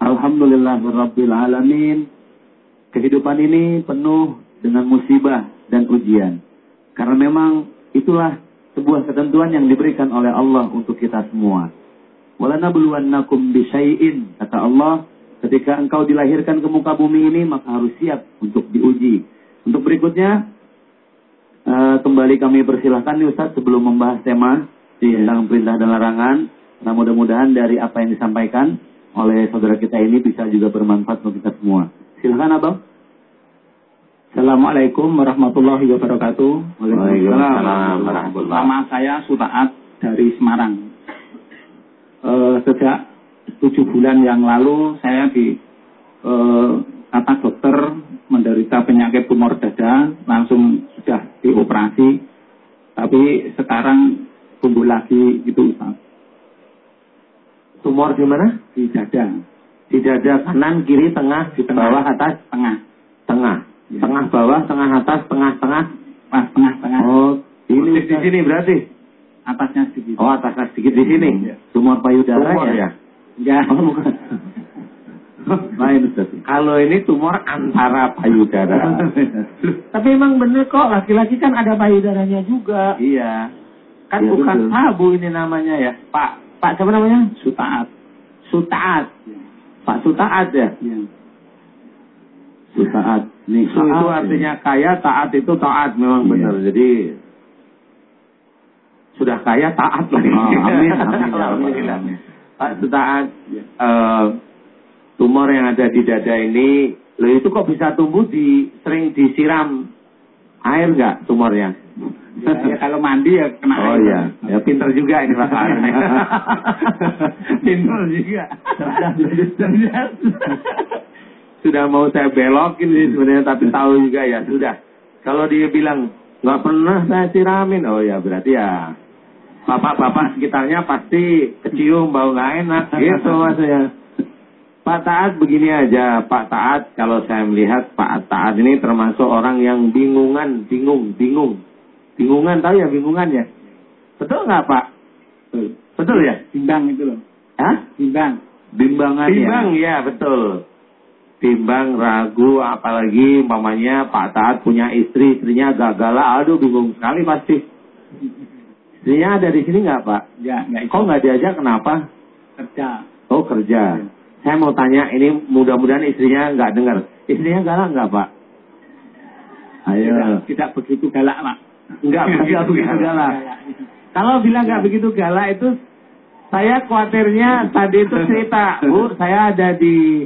S1: Alhamdulillah Rabbil Alamin. Kehidupan ini penuh dengan musibah dan ujian. Karena memang itulah sebuah ketentuan yang diberikan oleh Allah untuk kita semua. Walanabluwannakum bisyai'in kata Allah ketika engkau dilahirkan ke muka bumi ini maka harus siap untuk diuji. Untuk berikutnya eh, kembali kami persilahkan nih Ustaz sebelum membahas tema tentang perintah dan larangan. Nah mudah-mudahan dari apa yang disampaikan oleh saudara kita ini bisa juga bermanfaat untuk kita semua. Silahkan Abang. Assalamualaikum warahmatullahi wabarakatuh.
S2: Waalaikumsalam warahmatullahi
S6: Nama saya Sutaat dari Semarang. Eh, sejak tujuh bulan yang lalu saya di eh, kata dokter menderita penyakit tumor dada, langsung sudah dioperasi. Tapi sekarang tumbuh lagi itu Ustaz,
S2: Tumor di mana?
S6: di dada,
S2: Di dada kanan, kiri, tengah,
S6: di tengah,
S2: bawah, atas,
S6: tengah,
S2: tengah.
S6: Ya.
S2: Tengah bawah, tengah atas, tengah tengah.
S6: pas tengah-tengah,
S2: Oh, ini di sini berarti.
S6: atasnya sedikit.
S2: Oh, atasnya sedikit di sini.
S6: Iya.
S2: Tumor payudara
S1: Tumor
S2: ya?
S1: ya?
S6: Ya,
S1: Oh, bukan. Lain Ustaz.
S2: Kalau ini tumor antara payudara. Tapi emang bener kok laki-laki kan ada payudaranya juga.
S1: iya.
S2: Kan
S1: Iya,
S2: bukan
S1: betul.
S2: tabu ini namanya ya.
S6: Pak,
S2: Pak siapa namanya?
S6: Sutaat.
S2: Sutaat.
S6: Ya.
S2: Pak Sutaat ya?
S6: Ya.
S1: Sutaat. Nih,
S2: Su itu artinya kaya, taat itu taat memang
S1: Iya.
S2: benar. Jadi sudah kaya taat lagi.
S1: Oh, amin, amin, ya Rabbal
S2: Alhamdulillah.
S1: alamin.
S2: Pak Sutaat,
S6: Ya.
S2: eh, tumor yang ada di dada ini, lo itu kok bisa tumbuh di sering disiram air nggak tumornya?
S6: Ya, ya, kalau mandi ya kena
S2: Oh
S6: air.
S2: iya, ya pinter juga ini Pak Arun. pinter juga. sudah mau saya belokin sih sebenarnya, tapi tahu juga ya sudah. Kalau dia bilang nggak pernah saya siramin, oh ya berarti ya bapak-bapak sekitarnya pasti kecium bau nggak enak gitu maksudnya. Pak Taat begini aja, Pak Taat kalau saya melihat Pak Taat ini termasuk orang yang bingungan, bingung, bingung. Bingungan tahu ya bingungan ya? Betul nggak Pak?
S6: Betul.
S2: Betul ya?
S6: Bimbang itu loh.
S2: Hah?
S6: Bimbang.
S1: Bimbangan
S2: Bimbang ya betul. Bimbang, ragu, apalagi mamanya Pak Taat punya istri, istrinya gagal, aduh bingung sekali pasti. Istrinya ada di sini nggak Pak?
S6: Ya, nggak
S2: Kok nggak diajak kenapa?
S6: kerja.
S2: Oh kerja. Saya mau tanya, ini mudah-mudahan istrinya nggak dengar. Istrinya galak nggak Pak?
S1: Ayo.
S6: Tidak, tidak begitu galak, Pak.
S2: Nggak begitu begitu galak. Kalau bilang nggak begitu galak itu, saya khawatirnya tadi itu cerita, Bu, saya ada di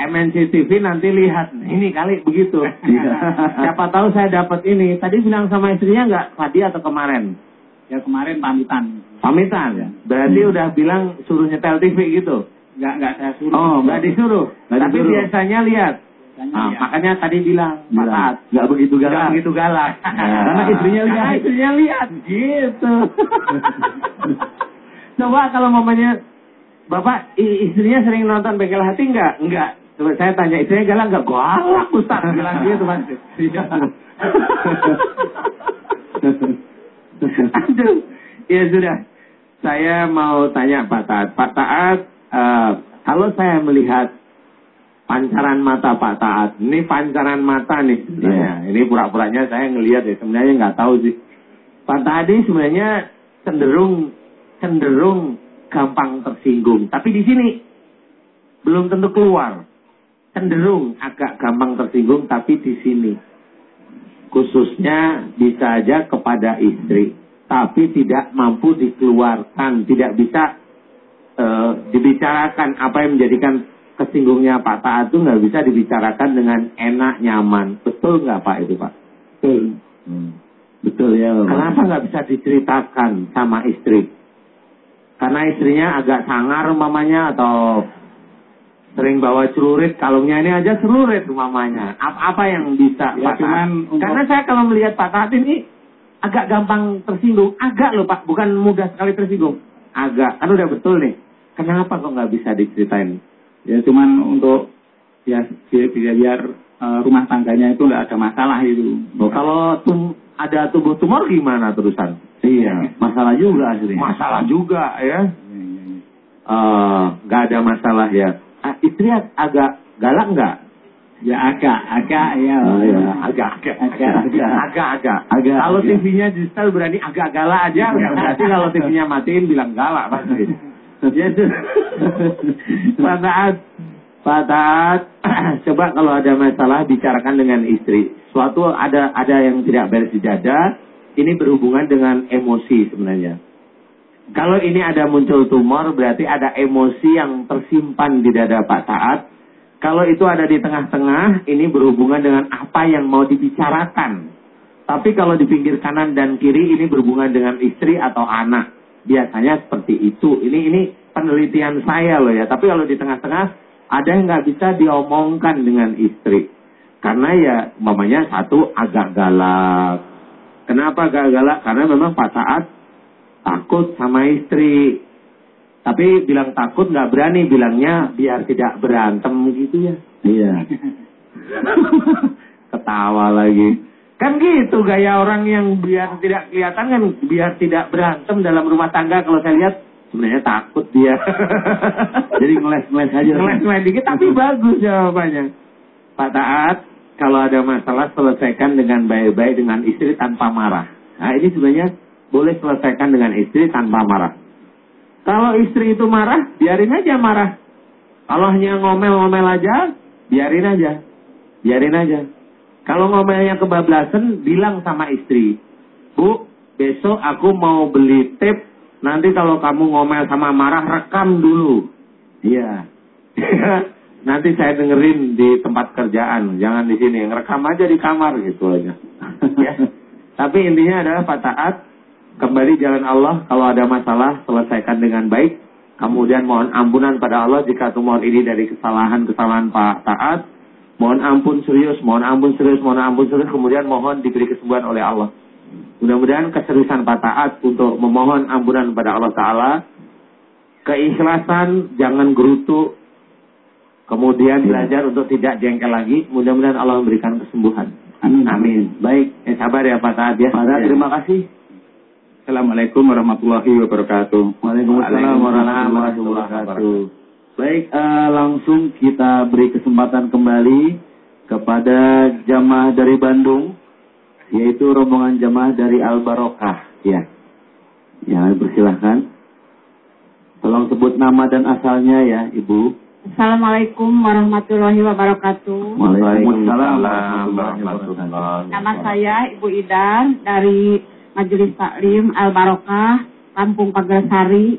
S2: MNC TV nanti lihat ini kali begitu. Siapa tahu saya dapat ini. Tadi bilang sama istrinya nggak tadi atau kemarin?
S6: Ya kemarin pamitan.
S2: Pamitan. Berarti udah bilang suruh nyetel TV gitu.
S6: Nggak, nggak saya suruh.
S2: Oh, nggak disuruh.
S1: Nggak
S2: Tapi
S1: disuruh.
S2: biasanya lihat.
S6: Biasanya
S2: Nah,
S6: ya.
S2: makanya tadi bilang, Pak Taat,
S1: nggak begitu
S2: nggak
S1: galak.
S2: begitu galak.
S1: Karena istrinya lihat.
S2: Karena istrinya lihat, gitu. Coba kalau mamanya, Bapak istrinya sering nonton bengkel hati enggak? Enggak. Coba saya tanya, istrinya galak enggak? Galak Ustaz, bilang gitu pasti. Aduh, ya sudah. Saya mau tanya Pak Taat. Pak Taat, eh, kalau saya melihat pancaran mata Pak Taat, ini pancaran mata nih sebenarnya. Ini pura-puranya saya ngelihat ya, sebenarnya nggak tahu sih. Pak Taat ini sebenarnya cenderung cenderung gampang tersinggung. Tapi di sini belum tentu keluar. Cenderung agak gampang tersinggung, tapi di sini khususnya bisa aja kepada istri, tapi tidak mampu dikeluarkan, tidak bisa eh, dibicarakan apa yang menjadikan kesinggungnya Pak Taat itu nggak bisa dibicarakan dengan enak nyaman, betul nggak Pak itu Pak?
S6: Betul.
S1: Hmm. Betul ya, Bapak.
S2: Kenapa nggak bisa diceritakan sama istri? Karena istrinya agak sangar mamanya atau sering bawa celurit, kalungnya ini aja celurit mamanya. Apa, apa yang bisa
S6: Ya,
S2: Pak
S6: cuman untuk-
S2: Karena saya kalau melihat Pak Taat ini agak gampang tersinggung. Agak loh Pak, bukan mudah sekali tersinggung. Agak, kan udah betul nih. Kenapa kok nggak bisa diceritain?
S6: Ya cuman untuk ya biar biar, biar, eh, rumah tangganya itu nggak ada masalah itu.
S2: Oh, kalau tum ada tubuh tumor gimana terusan?
S1: Iya, masalah juga aslinya.
S2: Masalah juga ya.
S6: Ya, ya, ya.
S2: Eh, nggak ada masalah ya. Ah, istri ag- agak galak nggak?
S6: Ya agak, agak ya.
S1: Oh, iya.
S2: Agak, agak,
S6: Agak,
S2: agak, agak, agak. Kalau. TV-nya di setel berani agak galak aja, ya berarti kalau TV-nya matiin bilang galak pasti. Ya. Pak Taat, Pak Taat, coba kalau ada masalah bicarakan dengan istri. Suatu ada ada yang tidak beres di dada, ini berhubungan dengan emosi sebenarnya. Kalau ini ada muncul tumor, berarti ada emosi yang tersimpan di dada Pak Taat. Kalau itu ada di tengah-tengah, ini berhubungan dengan apa yang mau dibicarakan. Tapi kalau di pinggir kanan dan kiri, ini berhubungan dengan istri atau anak. Biasanya seperti itu. Ini ini penelitian saya loh ya. Tapi kalau di tengah-tengah, ada yang nggak bisa diomongkan dengan istri. Karena ya, mamanya satu agak galak. Kenapa agak galak? Karena memang Pak Taat takut sama istri. Tapi bilang takut nggak berani, bilangnya biar tidak berantem gitu ya.
S1: Iya.
S2: Ketawa lagi. Kan gitu gaya orang yang biar tidak kelihatan kan biar tidak berantem dalam rumah tangga kalau saya lihat sebenarnya takut dia.
S1: Jadi ngeles-ngeles aja.
S2: Ngeles-ngeles dikit tapi bagus jawabannya. Pak Taat, kalau ada masalah selesaikan dengan baik-baik dengan istri tanpa marah. Nah ini sebenarnya boleh selesaikan dengan istri tanpa marah. Kalau istri itu marah, biarin aja marah. Kalau hanya ngomel-ngomel aja, biarin aja. Biarin aja. Kalau ngomelnya kebablasan, bilang sama istri. Bu, besok aku mau beli tip. Nanti kalau kamu ngomel sama marah, rekam dulu. Iya. Nanti saya dengerin di tempat kerjaan. Jangan di sini. Rekam aja di kamar gitu aja. ya. Tapi intinya adalah Taat. Kembali jalan Allah. Kalau ada masalah, selesaikan dengan baik. Kemudian mohon ampunan pada Allah jika tumor ini dari kesalahan-kesalahan Pak Taat. Mohon ampun serius, mohon ampun serius, mohon ampun serius. Kemudian mohon diberi kesembuhan oleh Allah. Mudah-mudahan keseriusan Pak Taat untuk memohon ampunan pada Allah Ta'ala. Keikhlasan, jangan gerutu. Kemudian belajar untuk tidak jengkel lagi. Mudah-mudahan Allah memberikan kesembuhan.
S1: Amin.
S2: Amin. Baik, eh, sabar ya Pak Taat ya.
S1: Pak Taat,
S2: Ya.
S1: terima kasih.
S6: Assalamualaikum warahmatullahi wabarakatuh.
S1: Waalaikumsalam warahmatullahi wabarakatuh. Baik, eh, langsung kita beri kesempatan kembali kepada jamaah dari Bandung, yaitu rombongan jamaah dari Al Barokah. Ya, ya persilahkan. Tolong sebut nama dan asalnya ya, Ibu.
S4: Assalamualaikum warahmatullahi wabarakatuh.
S1: Waalaikumsalam
S2: warahmatullahi
S4: Nama saya Ibu Ida dari Majelis Taklim Al Barokah, Kampung Pagersari,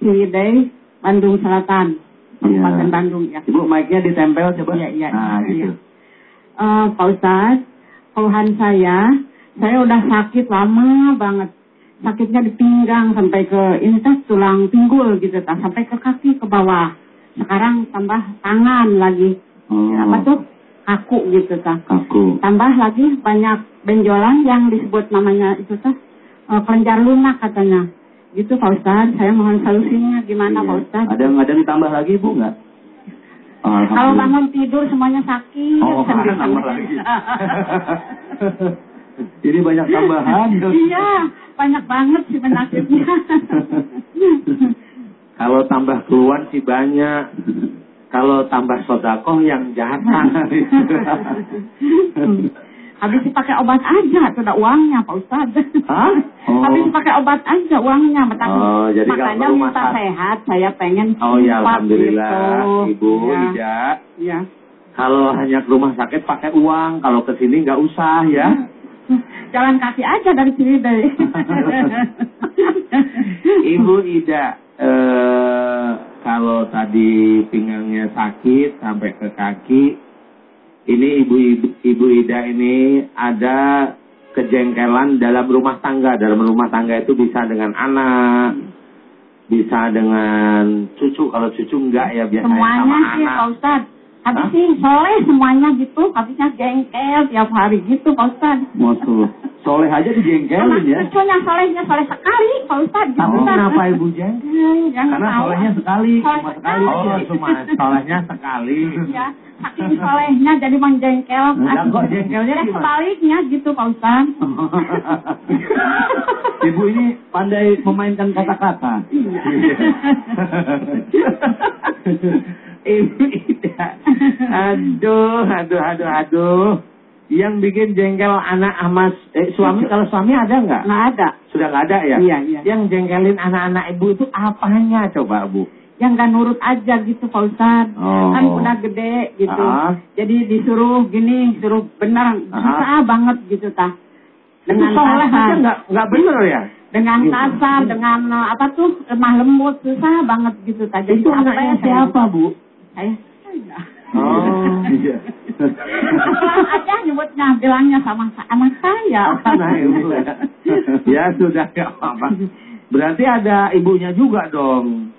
S4: Ciwidey, Bandung Selatan, Kabupaten
S1: Iya.
S4: Bandung ya.
S1: Ibu mic-nya ditempel coba.
S4: Iya, iya.
S1: Nah,
S4: Iya.
S1: gitu.
S4: Eh, Pak Ustadz, keluhan saya, saya udah sakit lama banget. Sakitnya di pinggang sampai ke ini teh tulang pinggul gitu tah, sampai ke kaki ke bawah. Sekarang tambah tangan lagi.
S1: Oh,
S4: Apa tuh? Kaku gitu tah.
S1: Aku.
S4: Tambah lagi banyak benjolan yang disebut namanya itu teh eh, kelenjar lunak katanya. Gitu Pak Ustadz, saya mohon solusinya gimana Pak
S1: Iya.
S4: Ustadz?
S1: Ada ada yang ditambah lagi Bu nggak?
S4: Kalau bangun tidur semuanya sakit.
S1: Oh,
S4: sendiri.
S1: nambah lagi. Jadi banyak tambahan.
S4: iya, banyak banget sih penyakitnya.
S2: Kalau tambah keluar sih banyak. Kalau tambah sodakoh yang jahat
S4: Habis dipakai obat aja, ada uangnya Pak Ustadz.
S2: Hah?
S1: Oh.
S4: Habis dipakai obat aja uangnya. Makanya,
S2: Oh, jadi
S4: makanya minta sehat, saya pengen
S2: Oh ya alhamdulillah
S4: gitu.
S2: Ibu
S4: ya,
S2: Ida.
S4: ya.
S2: Kalau hanya ke rumah sakit pakai uang, kalau ke sini nggak usah ya.
S4: Jalan kaki aja dari sini deh.
S2: Ibu Ida, eh, kalau tadi pinggangnya sakit sampai ke kaki, ini ibu ibu Ida ini ada kejengkelan dalam rumah tangga. Dalam rumah tangga itu bisa dengan anak, bisa dengan cucu. Kalau cucu enggak ya biasanya
S4: semuanya
S2: sama
S4: sih
S2: anak.
S4: Pak Ustadz. Habis
S2: Hah?
S4: sih soleh semuanya gitu. Habisnya jengkel tiap hari gitu Pak Ustadz.
S1: Masuk. Soleh aja
S4: Anak
S1: dijengkelin ya.
S4: cucunya solehnya soleh sekali Pak Ustadz. Gitu,
S2: Tapi kenapa ibu jengkel?
S4: Ya, nggak
S1: Karena
S4: tahu.
S1: solehnya sekali,
S4: Soleh
S1: cuma sekali.
S2: Oh, cuma solehnya sekali.
S4: Ya, saking solehnya jadi menjengkel.
S1: Lah, kok jengkelnya
S4: Ya,
S1: gimana?
S4: sebaliknya gitu Pak Ustadz.
S1: Ibu ini pandai memainkan kata-kata.
S4: Iya.
S2: Aduh, aduh, aduh, aduh. Yang bikin jengkel anak sama eh, suami, kalau suami ada nggak?
S4: Nggak ada.
S2: Sudah nggak ada ya?
S4: Iya, iya.
S2: Yang jengkelin anak-anak ibu itu apanya coba bu?
S4: Yang nggak nurut aja gitu Pak Ustadz.
S1: Oh.
S4: Kan udah gede gitu.
S2: Ah.
S4: Jadi disuruh gini, suruh benar.
S2: Ah.
S4: Susah banget gitu.
S2: Itu
S4: Dengan
S2: aja
S4: kasar.
S2: nggak nggak bener ya?
S4: Dengan
S2: Iya.
S4: kasar, dengan eh, apa tuh lemah lembut, susah banget gitu tah. Jadi
S2: Itu anaknya siapa bu?
S4: Saya.
S2: Oh,
S1: Iya.
S4: Nyebutnya, bilangnya sama sa- anak saya.
S2: anak ibu ya. ya sudah nggak apa-apa. Berarti ada ibunya juga dong.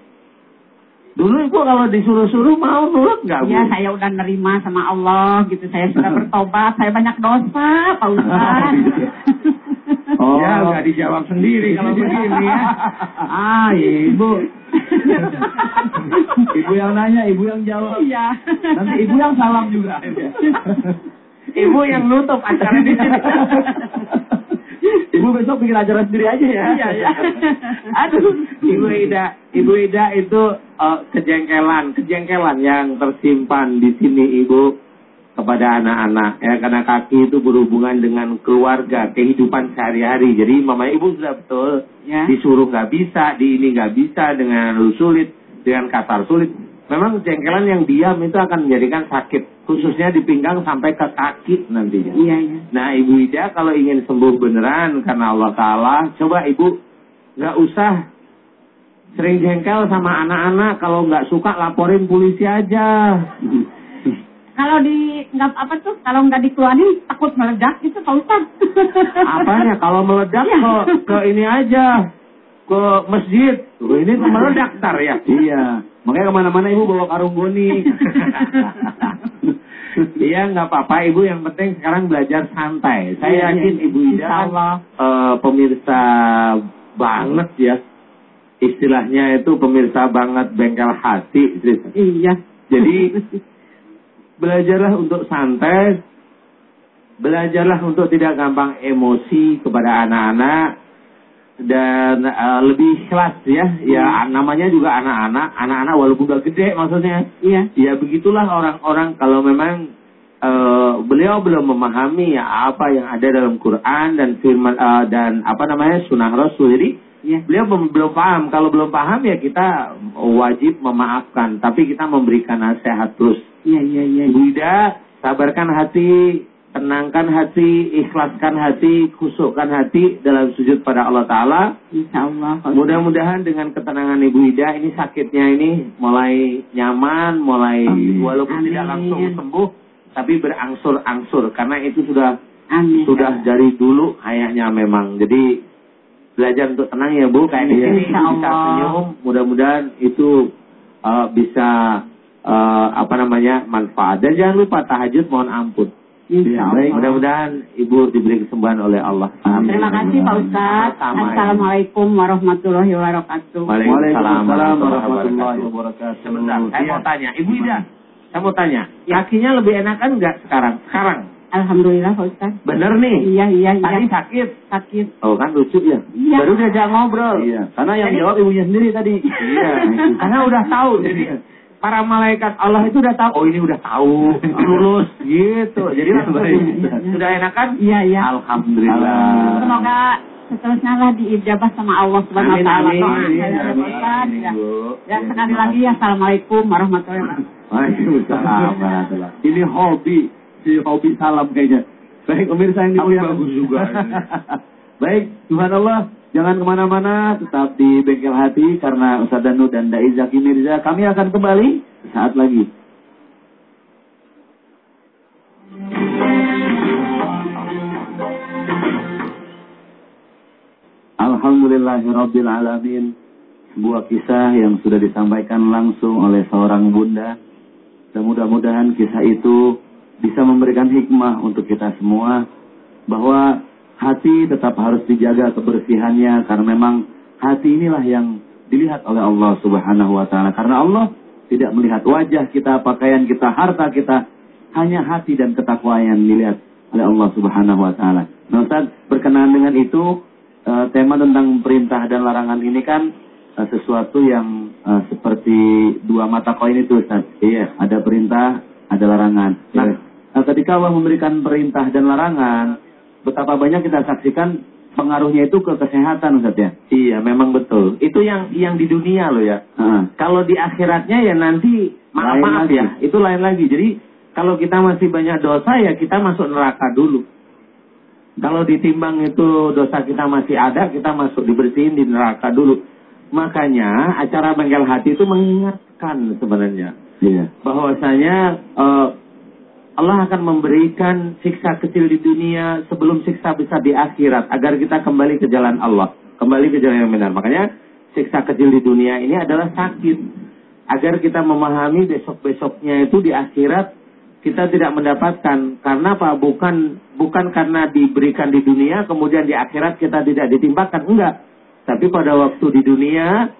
S2: Dulu ibu kalau disuruh-suruh mau nurut nggak bu?
S4: Ya saya udah nerima sama Allah gitu. Saya sudah bertobat. Saya banyak dosa, Pak Ustaz.
S1: Oh.
S2: Ya nggak dijawab sendiri kalau begini ya. Ah ibu.
S1: Ibu yang nanya, ibu yang jawab.
S4: Iya.
S1: Nanti ibu yang salam juga.
S2: Ibu yang nutup acara di sini.
S1: Ibu besok bikin acara sendiri aja ya.
S4: Iya, iya.
S2: Aduh, Ibu Ida, Ibu Ida itu eh, kejengkelan, kejengkelan yang tersimpan di sini Ibu. Kepada anak-anak. Ya karena kaki itu berhubungan dengan keluarga kehidupan sehari-hari. Jadi mama ibu sudah betul.
S7: Ya.
S2: disuruh nggak bisa di ini nggak bisa dengan sulit dengan kasar sulit. Memang jengkelan yang diam itu akan menjadikan sakit khususnya di pinggang sampai ke kaki nantinya.
S7: Iya, iya.
S2: nah ibu Ida kalau ingin sembuh beneran karena Allah Taala coba ibu nggak usah sering jengkel sama anak-anak. Kalau nggak suka laporin polisi aja
S7: Kalau di nggak apa tuh, kalau nggak dikeluarin takut meledak gitu Pak Ustaz.
S2: Apanya? Kalau meledak
S7: Iya.
S2: ke, ke ini aja. Ke masjid. Tuh, ini meledak tar ya.
S1: Iya. Makanya ke mana-mana ibu bawa karung goni.
S2: Iya nggak apa-apa ibu yang penting sekarang belajar santai. Saya
S7: Iya,
S2: yakin
S7: iya.
S2: ibu Ida eh, pemirsa banget ya. Istilahnya itu pemirsa banget bengkel hati.
S7: Iya.
S2: Jadi belajarlah untuk santai, belajarlah untuk tidak gampang emosi kepada anak-anak dan eh, lebih ikhlas ya. Ya namanya juga anak-anak, anak-anak walaupun udah gede maksudnya.
S7: Iya.
S2: Ya begitulah orang-orang kalau memang eh, beliau belum memahami ya apa yang ada dalam Quran dan firman eh, dan apa namanya sunnah Rasul. Jadi
S7: Iya.
S2: beliau belum paham. Kalau belum paham ya kita wajib memaafkan. Tapi kita memberikan nasihat terus.
S7: Iya, iya, iya.
S2: Ibu Ida, sabarkan hati, tenangkan hati, ikhlaskan hati, kusukkan hati dalam sujud pada Allah Ta'ala.
S7: Insya Allah.
S2: Mudah-mudahan dengan ketenangan Ibu Ida ini sakitnya ini mulai nyaman, mulai
S7: Amin.
S2: walaupun
S7: Amin.
S2: tidak langsung sembuh, tapi berangsur-angsur karena itu sudah
S7: Amin.
S2: sudah dari dulu kayaknya memang. Jadi belajar untuk tenang ya Bu, kayak di sini bisa senyum, mudah-mudahan itu uh, bisa uh, apa namanya manfaat. Dan jangan lupa tahajud mohon ampun.
S1: Baik.
S2: Mudah-mudahan Ibu diberi kesembuhan oleh Allah.
S1: Amin.
S7: Terima kasih Pak Ustaz. Assalamualaikum warahmatullahi wabarakatuh.
S2: Waalaikumsalam warahmatullahi
S1: wabarakatuh.
S2: Sebentar, saya
S1: Iya.
S2: mau tanya, Ibu Ida, saya mau tanya, kakinya lebih enakan nggak sekarang? Sekarang,
S7: Alhamdulillah Pak Ustaz.
S2: bener nih.
S7: Iya, iya, iya.
S2: Tadi sakit.
S7: Sakit.
S2: Oh kan lucu ya.
S7: Iya.
S2: Baru diajak ngobrol.
S1: Iya. Karena yang
S2: Jadi-
S1: jawab ibunya sendiri tadi.
S2: Iya. Karena udah tahu jadi para malaikat Allah itu udah tahu. Oh ini udah tahu lulus gitu. Jadi langsung
S1: Baik.
S2: sudah enakan.
S7: Iya, iya.
S2: Alhamdulillah.
S7: Semoga seterusnya lah diijabah sama Allah Subhanahu wa taala. Ya.
S2: Bu.
S7: Ya, sekali lagi Assalamualaikum warahmatullahi wabarakatuh.
S1: Ini hobi, si hobi salam kayaknya. Baik, pemirsa yang dimuliakan.
S2: bagus juga.
S1: Baik, Subhanallah. Jangan ke mana-mana, tetap di Bengkel Hati karena Ustaz Danu dan Dai Zaki Mirza. Kami akan kembali saat lagi. Alhamdulillahirabbil alamin. Sebuah kisah yang sudah disampaikan langsung oleh seorang bunda. Dan mudah-mudahan kisah itu bisa memberikan hikmah untuk kita semua bahwa hati tetap harus dijaga kebersihannya karena memang hati inilah yang dilihat oleh Allah Subhanahu wa taala. Karena Allah tidak melihat wajah kita, pakaian kita, harta kita, hanya hati dan ketakwaan yang dilihat oleh Allah Subhanahu wa taala. Nah, Ustaz, berkenaan dengan itu eh, tema tentang perintah dan larangan ini kan eh, sesuatu yang eh, seperti dua mata koin itu Ustaz. Iya, ada perintah, ada larangan. Nah,
S2: Iya.
S1: nah, ketika Allah memberikan perintah dan larangan, betapa banyak kita saksikan pengaruhnya itu ke kesehatan Ustaz ya.
S2: Iya, memang betul. Itu yang yang di dunia loh ya.
S1: Heeh.
S2: Kalau di akhiratnya ya nanti maaf
S1: Lain
S2: maaf
S1: lagi.
S2: ya, itu lain lagi. Jadi kalau kita masih banyak dosa ya kita masuk neraka dulu. Kalau ditimbang itu dosa kita masih ada, kita masuk dibersihin di neraka dulu. Makanya acara bengkel hati itu mengingatkan sebenarnya
S1: Iya.
S2: bahwasanya eh, Allah akan memberikan siksa kecil di dunia sebelum siksa besar di akhirat agar kita kembali ke jalan Allah, kembali ke jalan yang benar. Makanya siksa kecil di dunia ini adalah sakit agar kita memahami besok-besoknya itu di akhirat kita tidak mendapatkan karena apa? Bukan bukan karena diberikan di dunia kemudian di akhirat kita tidak ditimpakan enggak. Tapi pada waktu di dunia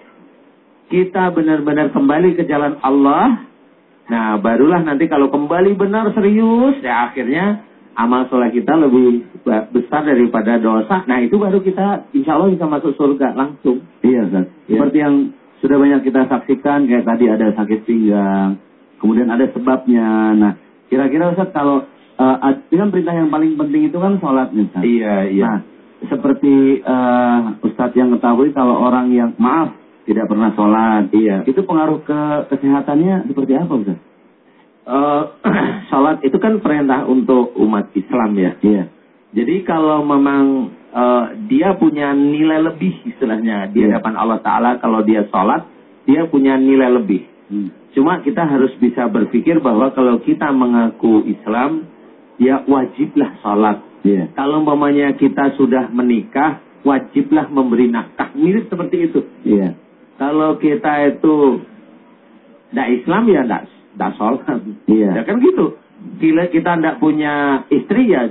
S2: kita benar-benar kembali ke jalan Allah Nah, barulah nanti kalau kembali benar serius, ya akhirnya amal soleh kita lebih besar daripada dosa. Nah, itu baru kita insya Allah bisa masuk surga langsung.
S1: Iya, Ustaz.
S2: Iya.
S1: Seperti yang sudah banyak kita saksikan, kayak tadi ada sakit pinggang, kemudian ada sebabnya. Nah, Kira-kira Ustaz kalau uh, kan perintah yang paling penting itu kan sholat nih Ustaz.
S2: Iya, iya.
S1: Nah, seperti uh, Ustadz yang ketahui kalau orang yang maaf tidak pernah sholat,
S2: Iya.
S1: itu pengaruh ke kesehatannya seperti apa Ustaz?
S2: Eh, sholat itu kan perintah untuk umat Islam ya.
S1: Iya.
S2: Jadi kalau memang eh, dia punya nilai lebih istilahnya di
S1: Iya.
S2: hadapan Allah Taala kalau dia sholat dia punya nilai lebih.
S1: Hmm.
S2: Cuma kita harus bisa berpikir bahwa kalau kita mengaku Islam ya wajiblah sholat.
S1: Iya.
S2: Kalau umpamanya kita sudah menikah wajiblah memberi nafkah mirip seperti itu.
S1: Iya.
S2: Kalau kita itu tidak Islam ya tidak tidak sholat.
S1: Iya.
S2: Ya kan gitu. Bila kita tidak punya istri ya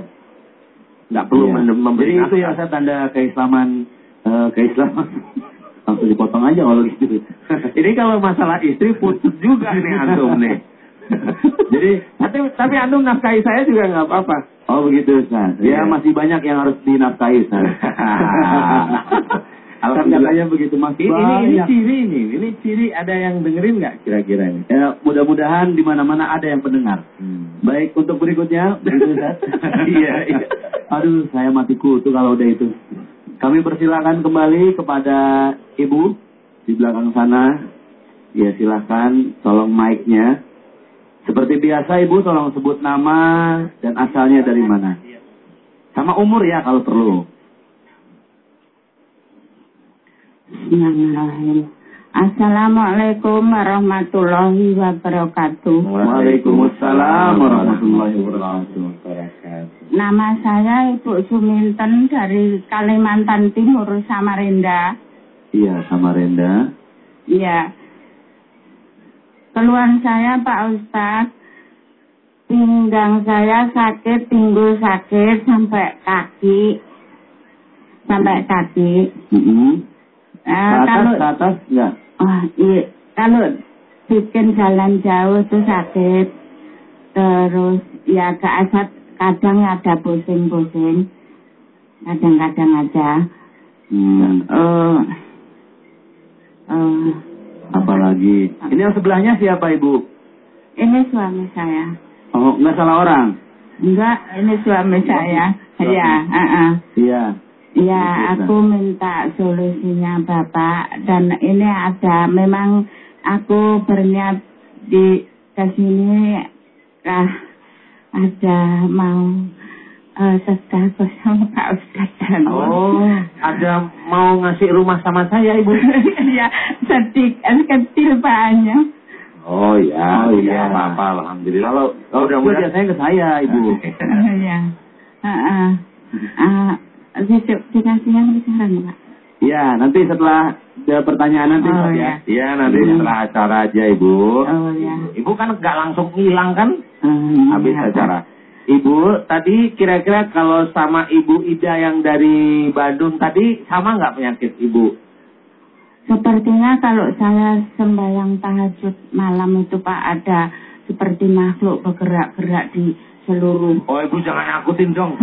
S2: tidak perlu
S1: Iya.
S2: memberi
S1: Jadi itu ya
S2: nafkah.
S1: Ustaz tanda keislaman eh, keislaman. Langsung dipotong aja kalau gitu.
S2: Ini kalau masalah istri putus juga nih antum nih.
S1: Jadi
S2: tapi tapi antum nafkahi saya juga nggak apa-apa.
S1: Oh begitu Ustaz. Ya
S2: Iya.
S1: masih banyak yang harus dinafkahi Ustaz. Katanya begitu Mas.
S2: Ini, ini, ini ciri nih, ini ciri ada yang dengerin nggak kira-kira ini?
S1: Ya, mudah-mudahan di mana-mana ada yang pendengar. Baik, untuk berikutnya, begitu.
S2: Iya, iya.
S1: Aduh, saya mati kutu kalau udah itu. Kami persilakan kembali kepada Ibu di belakang sana. Ya, silakan tolong mic-nya. Seperti biasa Ibu tolong sebut nama dan asalnya dari mana. Sama umur ya kalau perlu.
S4: Bismillahirrahmanirrahim. Assalamualaikum warahmatullahi wabarakatuh.
S1: Waalaikumsalam warahmatullahi wabarakatuh.
S4: Nama saya Ibu Suminten dari Kalimantan Timur, Samarinda.
S1: Iya, sama Renda.
S4: Iya. Keluhan saya Pak Ustadz, pinggang saya sakit, pinggul sakit sampai kaki, sampai kaki.
S1: Mm-mm. Ke
S4: Nah,
S1: atas,
S4: kalau
S1: ke atas enggak?
S4: Ah, iya. Kalau bikin jalan jauh itu sakit. Terus ya ke asat kadang ada pusing-pusing. Kadang-kadang aja.
S1: Hmm.
S4: Eh, eh,
S1: Apalagi. Ini yang sebelahnya siapa Ibu?
S4: ini suami saya.
S1: Oh, enggak salah orang.
S4: Enggak, ini suami saya.
S1: suami.
S4: Iya, heeh.
S1: Iya.
S4: Ya, aku minta solusinya Bapak dan ini ada memang aku berniat di ke sini ah, ada mau uh, sedekah sama Pak Ustadz dan
S2: Oh, ada mau ngasih rumah sama saya ibu?
S4: ya sedikit kecil banyak.
S2: Oh iya,
S1: Oh,
S2: iya,
S1: iya.
S2: apa-apa, alhamdulillah. Kalau
S1: Oh,
S2: udah
S1: biasanya ke saya, Ibu.
S4: ya, Heeh. Sekarang Pak.
S1: Iya, nanti setelah ada pertanyaan nanti
S4: Oh,
S1: Ustaz,
S4: iya.
S1: ya.
S2: Nanti setelah acara aja ibu.
S4: Oh ya.
S2: Ibu kan nggak langsung hilang kan?
S4: Hmm,
S2: Habis
S4: ya, Pak.
S2: acara. Ibu, tadi kira-kira kalau sama Ibu Ida yang dari Bandung tadi sama nggak penyakit Ibu?
S4: Sepertinya kalau saya sembahyang tahajud malam itu Pak ada seperti makhluk bergerak-gerak di seluruh.
S2: Oh, Ibu jangan nakutin dong.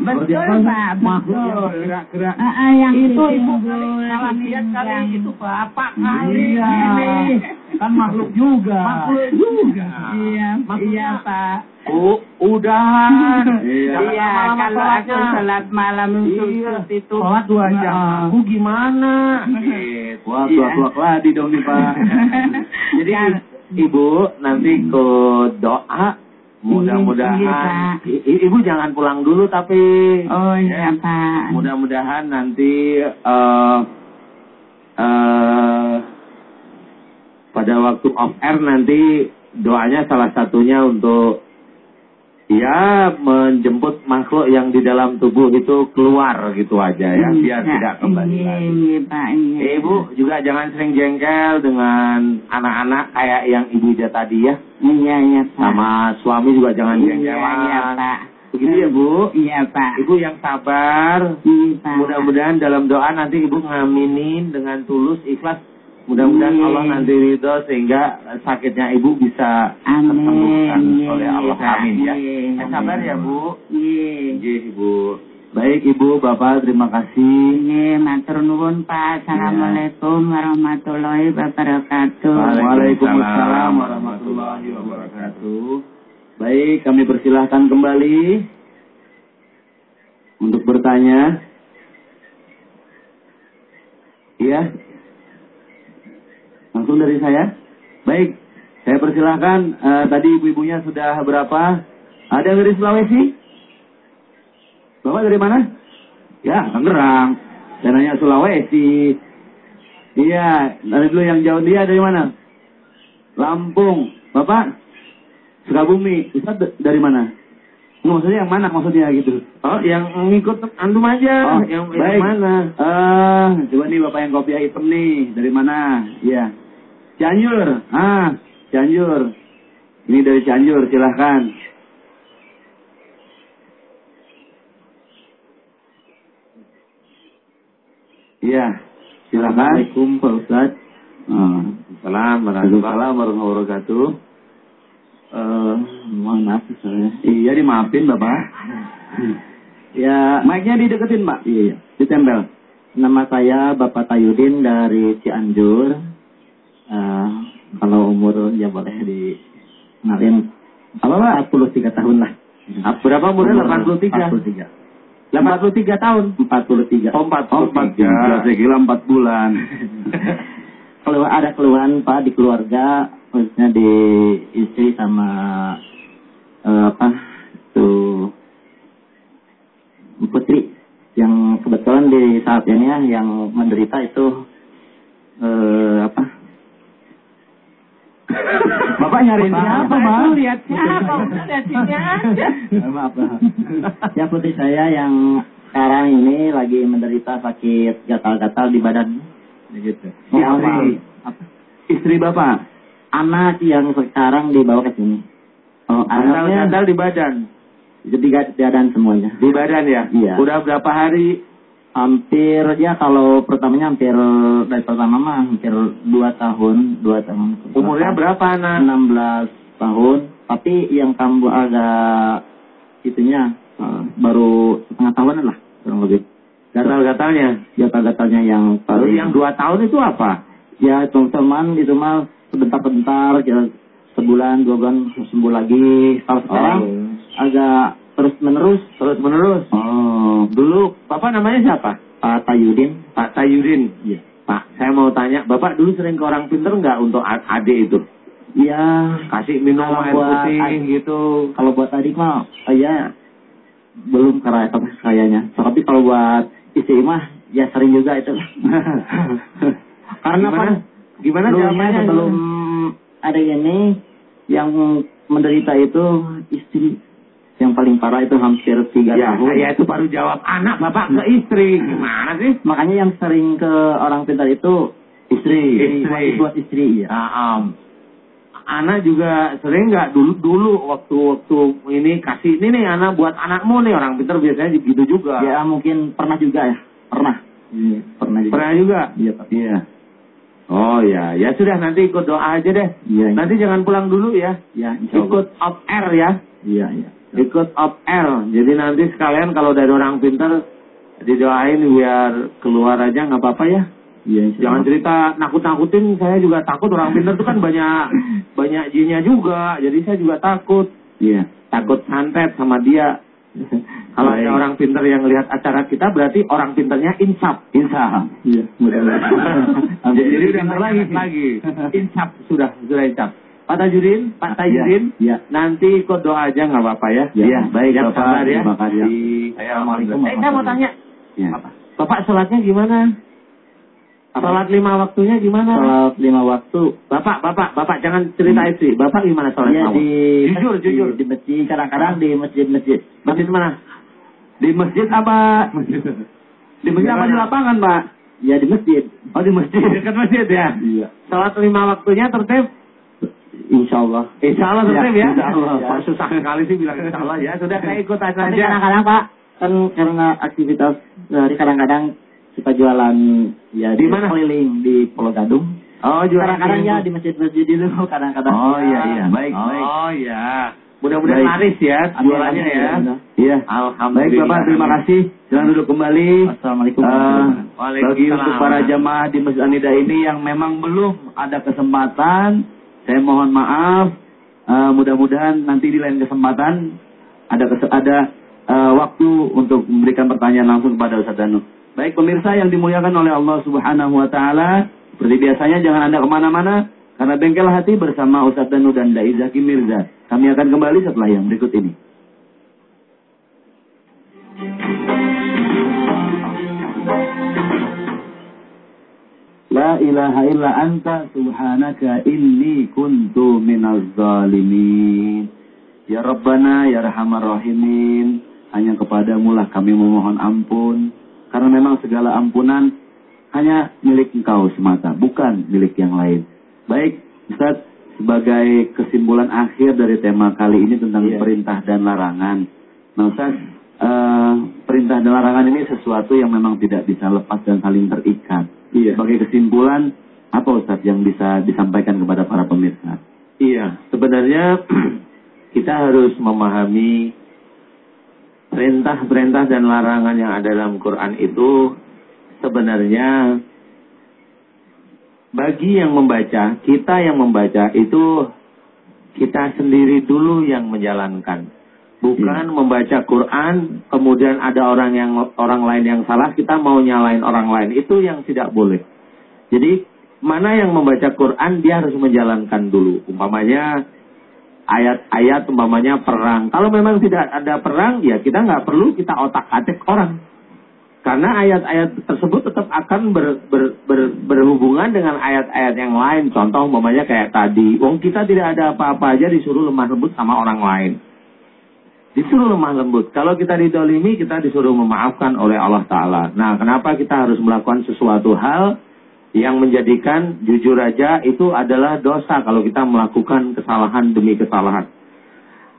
S4: betul Pak, betul.
S2: Gerak-gerak.
S4: Ah, ah, yang
S2: Itu Ibu kali salah lihat kali
S4: pinggang.
S2: itu Bapak kali.
S6: Iya.
S2: Ini.
S6: Kan makhluk juga.
S2: Makhluk juga.
S4: Iya,
S2: Maksudnya-
S4: iya Pak.
S2: Oh, udah.
S1: Iya.
S4: Iya,
S2: lama-lama
S4: kalau aku sholat malam itu
S2: Iya.
S4: seperti itu.
S2: Sholat dua jam. Aku gimana? Gitu.
S1: Wah,
S4: Iya.
S1: tua-tua keladi dong nih, Pak.
S2: Jadi
S4: Dan-
S2: ibu nanti ke doa
S4: Iya,
S2: mudah-mudahan
S4: Pak.
S2: I- i- ibu jangan pulang dulu tapi
S4: Oh iya Pak.
S2: mudah-mudahan nanti eh eh, pada waktu off air nanti doanya salah satunya untuk ya menjemput makhluk yang di dalam tubuh itu keluar gitu aja ya biar
S4: Iya,
S2: tidak kembali
S4: iya,
S2: lagi.
S4: Iya Pak. Iya.
S2: Eh, Ibu juga jangan sering jengkel dengan anak-anak kayak yang Ibu Ida tadi ya.
S4: Iya iya Pak.
S2: Sama suami juga jangan
S4: Iya
S2: jengkelan.
S4: iya Pak.
S2: Begitu ya Bu.
S4: Iya Pak.
S2: Ibu yang sabar.
S4: Iya Pak.
S2: Mudah-mudahan dalam doa nanti Ibu ngaminin dengan tulus, ikhlas. Mudah-mudahan
S4: Iya.
S2: Allah nanti ridho sehingga sakitnya Ibu bisa
S4: Amin.
S2: tersembuhkan
S4: Iya,
S2: oleh Allah.
S4: Pak.
S2: Amin ya.
S4: Iya.
S2: Eh, sabar ya Bu.
S4: Iya.
S2: Iya Ibu.
S1: Baik, Ibu, Bapak, terima kasih.
S4: Iya, matur nuwun Pak. Assalamualaikum warahmatullahi wabarakatuh.
S1: Waalaikumsalam warahmatullahi wabarakatuh. wabarakatuh. Baik, kami persilahkan kembali untuk bertanya. Iya. Langsung dari saya. Baik, saya persilahkan. eh, tadi ibu-ibunya sudah berapa? Ada yang dari Sulawesi? Bapak dari mana? Ya, Tangerang. Saya nanya Sulawesi. Iya, dari dulu yang jauh dia dari mana? Lampung. Bapak? Sukabumi. Ustaz dari mana? Nggak, maksudnya yang mana maksudnya gitu?
S2: Oh, yang ngikut antum aja.
S1: Oh,
S2: yang, yang
S1: baik.
S2: mana?
S1: Eh, coba nih Bapak yang kopiah hitam nih. Dari mana? Iya. Cianjur. Ah, Cianjur. Ini dari Cianjur, silahkan. Iya, silahkan. Assalamualaikum Pak Ustaz.
S2: Salam,
S1: Waalaikumsalam warahmatullahi wabarakatuh. Eh, mohon maaf saya. Iya, dimaafin Bapak. ya, mic-nya dideketin, Pak. Iya, iya. Ditempel.
S8: Nama saya Bapak Tayudin dari Cianjur. Eh, kalau umur ya boleh dikenalin.
S1: Apa, Pak?
S8: 43 tahun lah.
S2: Ah, Berapa umurnya? 83?
S8: 43.
S2: 83 tahun.
S8: 43.
S2: Oh, 43.
S1: Saya kira 4 bulan.
S8: Kalau ada keluhan Pak di keluarga, khususnya di istri sama eh, apa tuh putri yang kebetulan di saat ini ya, yang menderita itu eh, apa?
S1: Bapak nyariin siapa, Pak?
S7: Lihat siapa? Lihat sini aja.
S8: Maaf. ya putri saya yang sekarang ini lagi menderita sakit gatal-gatal di badan. Begitu.
S1: Istri.
S8: Apa?
S1: Istri Bapak.
S8: Anak yang sekarang dibawa ke sini.
S1: Oh,
S2: Gatal-gatal di badan.
S8: Jadi gak badan semuanya.
S2: Di badan ya?
S8: Iya.
S2: Udah berapa hari?
S8: Hampir ya kalau pertamanya hampir dari pertama mah hampir dua tahun, dua tahun.
S2: Umurnya berapa anak?
S8: 16 tahun. Tapi yang kambuh agak itunya eh, baru setengah tahunan lah kurang lebih.
S2: Gatal-gatalnya.
S8: Gatal-gatalnya yang paling
S2: yang dua tahun itu apa?
S8: ya teman-teman itu mah sebentar-bentar ya, sebulan dua bulan sembuh lagi. Kalau sekarang agak terus menerus.
S2: Terus menerus.
S8: Oh,
S2: Dulu Bapak namanya siapa?
S8: Pak Tayudin.
S2: Pak Tayudin.
S8: Iya.
S2: Pak, saya mau tanya, Bapak dulu sering ke orang pinter nggak untuk adik itu?
S8: Ya,
S2: Kasih minum
S8: Kalau
S2: air
S8: buat
S2: putih
S8: adik-
S2: gitu.
S8: kalau buat adik mah oh ya belum karena kayaknya. Tapi kalau buat istri mah ya sering juga itu. Karena
S2: Gimana?
S8: kan
S2: Gimana jawabannya?
S8: sebelum ada ini yang menderita itu istri yang paling parah itu hampir tiga
S2: Ya,
S8: tahun.
S2: saya itu baru jawab anak Bapak ke istri. Gimana sih?
S8: Makanya yang sering ke orang pintar itu istri,
S2: Istri.
S8: buat istri ya.
S2: Nah, am. anak juga sering nggak dulu dulu waktu waktu ini kasih ini nih anak buat anakmu nih orang pintar biasanya gitu juga.
S8: Ya mungkin pernah juga ya, pernah. Iya, pernah juga.
S2: Pernah juga.
S8: Iya.
S1: Iya.
S2: Oh ya, ya sudah nanti ikut doa aja deh.
S8: Iya.
S2: Nanti jangan pulang dulu ya.
S8: Ya, Allah.
S2: Ikut off air ya.
S8: Iya, iya.
S2: Ikut off air. Jadi nanti sekalian kalau dari orang pintar didoain biar keluar aja nggak apa-apa ya.
S8: Iya,
S2: Jangan cerita nakut-nakutin, saya juga takut orang pintar itu kan banyak banyak jinnya juga, jadi saya juga takut.
S1: Iya.
S2: Takut santet sama dia. Kalau ada orang pintar yang lihat acara kita berarti orang pintarnya insaf.
S1: Insya
S8: Iya, mudah-mudahan.
S2: Jadi udah lagi. lagi. Insaf sudah sudah insaf. Pak Tajudin, Pak Tajudin,
S8: Iya.
S2: nanti ikut doa aja nggak apa-apa ya.
S1: Iya, baik,
S2: Siap
S1: Bapak.
S2: sabar ya.
S1: Terima kasih.
S8: Assalamualaikum
S2: Eh, saya mau tanya,
S1: Iya.
S2: Bapak sholatnya gimana? Sholat lima waktunya gimana?
S8: Salat lima waktu.
S2: Bapak, bapak, bapak jangan cerita istri. Bapak gimana sholat lima
S8: di
S2: Jujur,
S8: di-
S2: jujur.
S8: di masjid kadang-kadang di masjid-masjid.
S2: Masjid mana?
S1: Di masjid apa? Di masjid apa di lapangan, Pak?
S8: Ya di masjid.
S2: Oh di masjid, dekat masjid ya.
S8: Iya.
S2: Sholat lima waktunya tertib.
S8: Insya Allah.
S2: Insya Allah tertib ya.
S1: insya Allah.
S2: Pak susah sekali sih bilang insya Allah ya. Sudah saya ikut aja.
S8: Tapi kadang-kadang Pak, kan karena aktivitas sehari kadang-kadang kita jualan ya
S2: Di mana?
S8: keliling di Pulau Gadung.
S2: Oh jualan
S8: Kadang-kadang ya di masjid-masjid dulu kadang-kadang.
S1: Oh iya iya, baik
S2: Oh
S1: baik.
S2: ya. Mudah-mudahan
S1: Baik.
S2: laris ya
S8: Amin,
S2: jualannya ya.
S1: Iya.
S2: Alhamdulillah.
S1: Baik Bapak, terima kasih. Silakan duduk kembali.
S8: Assalamualaikum
S1: Eh,
S8: warahmatullahi
S2: wabarakatuh.
S1: bagi untuk para jamaah di Masjid Anida ini yang memang belum ada kesempatan, saya mohon maaf Uh, mudah-mudahan nanti di lain kesempatan ada ada uh, waktu untuk memberikan pertanyaan langsung kepada Ustaz Danu. Baik pemirsa yang dimuliakan oleh Allah Subhanahu Wa Taala, seperti biasanya jangan anda ke mana-mana karena bengkel hati bersama Ustaz Danu dan Dai Zaki Mirza. Kami akan kembali setelah yang berikut ini. La ilaha illa anta subhanaka inni kuntu minaz zalimin. Ya Rabbana, Ya Rahman Rahimin, hanya kepadamu lah kami memohon ampun. Karena memang segala ampunan hanya milik engkau semata, bukan milik yang lain. Baik, Ustaz, sebagai kesimpulan akhir dari tema kali ini tentang yeah. perintah dan larangan. Nah Ustaz, uh, perintah dan larangan ini sesuatu yang memang tidak bisa lepas dan saling terikat. Iya. Sebagai kesimpulan, apa Ustaz yang bisa disampaikan kepada para pemirsa?
S2: Iya, sebenarnya kita harus memahami perintah-perintah dan larangan yang ada dalam Quran itu sebenarnya bagi yang membaca, kita yang membaca itu kita sendiri dulu yang menjalankan. Bukan hmm. membaca Quran, kemudian ada orang yang orang lain yang salah, kita mau nyalain orang lain. Itu yang tidak boleh. Jadi, mana yang membaca Quran, dia harus menjalankan dulu. Umpamanya, ayat-ayat umpamanya perang. Kalau memang tidak ada perang, ya kita nggak perlu kita otak-atik orang. Karena ayat-ayat tersebut tetap akan ber, ber, ber, berhubungan dengan ayat-ayat yang lain. Contoh umpamanya kayak tadi, wong kita tidak ada apa-apa aja disuruh lemah lembut sama orang lain. Disuruh lemah lembut. Kalau kita didolimi, kita disuruh memaafkan oleh Allah Ta'ala. Nah, kenapa kita harus melakukan sesuatu hal yang menjadikan jujur aja itu adalah dosa kalau kita melakukan kesalahan demi kesalahan.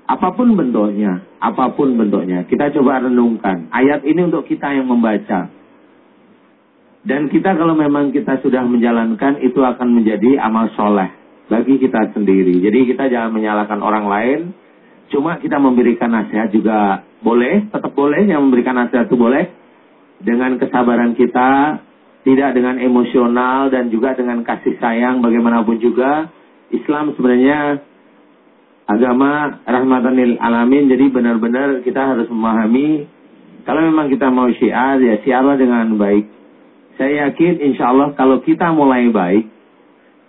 S2: Apa pun bentuknya, apa pun bentuknya, kita coba renungkan. Ayat ini untuk kita yang membaca. Dan kita kalau memang kita sudah menjalankan, itu akan menjadi amal soleh bagi kita sendiri. Jadi kita jangan menyalahkan orang lain, cuma kita memberikan nasihat juga boleh, tetap boleh, yang memberikan nasihat itu boleh. Dengan kesabaran kita, tidak dengan emosional dan juga dengan kasih sayang bagaimanapun juga. Islam sebenarnya agama rahmatan lil alamin jadi benar-benar kita harus memahami. Kalau memang kita mau syiar ya syiarlah dengan baik. Saya yakin insya Allah kalau kita mulai baik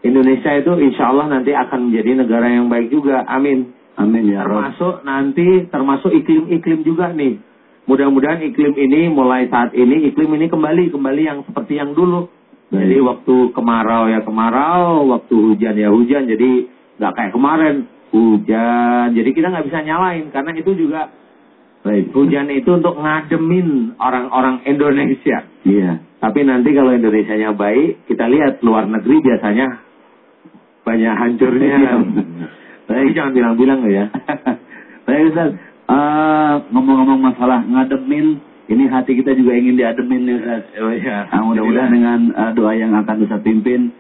S2: Indonesia itu insya Allah nanti akan menjadi negara yang baik juga. Amin
S1: amin ya
S2: termasuk nanti termasuk iklim-iklim juga nih Mudah-mudahan iklim ini mulai saat ini iklim ini kembali kembali yang seperti yang dulu. Baik. Jadi waktu kemarau ya kemarau, waktu hujan ya hujan. Jadi nggak kayak kemarin hujan. Jadi kita nggak bisa nyalain karena itu juga Baik. Hujan itu untuk ngademin orang-orang Indonesia.
S1: Iya.
S2: Tapi nanti kalau Indonesia-nya baik, kita lihat luar negeri biasanya banyak hancurnya. Iya.
S1: Baik, jangan bilang-bilang ya. Baik Ustaz, Ah, ngomong-ngomong masalah ngademin, ini hati kita juga ingin diademin nih Ustaz. Oh iya. Nah, mudah-mudahan dengan uh, doa yang akan Ustaz pimpin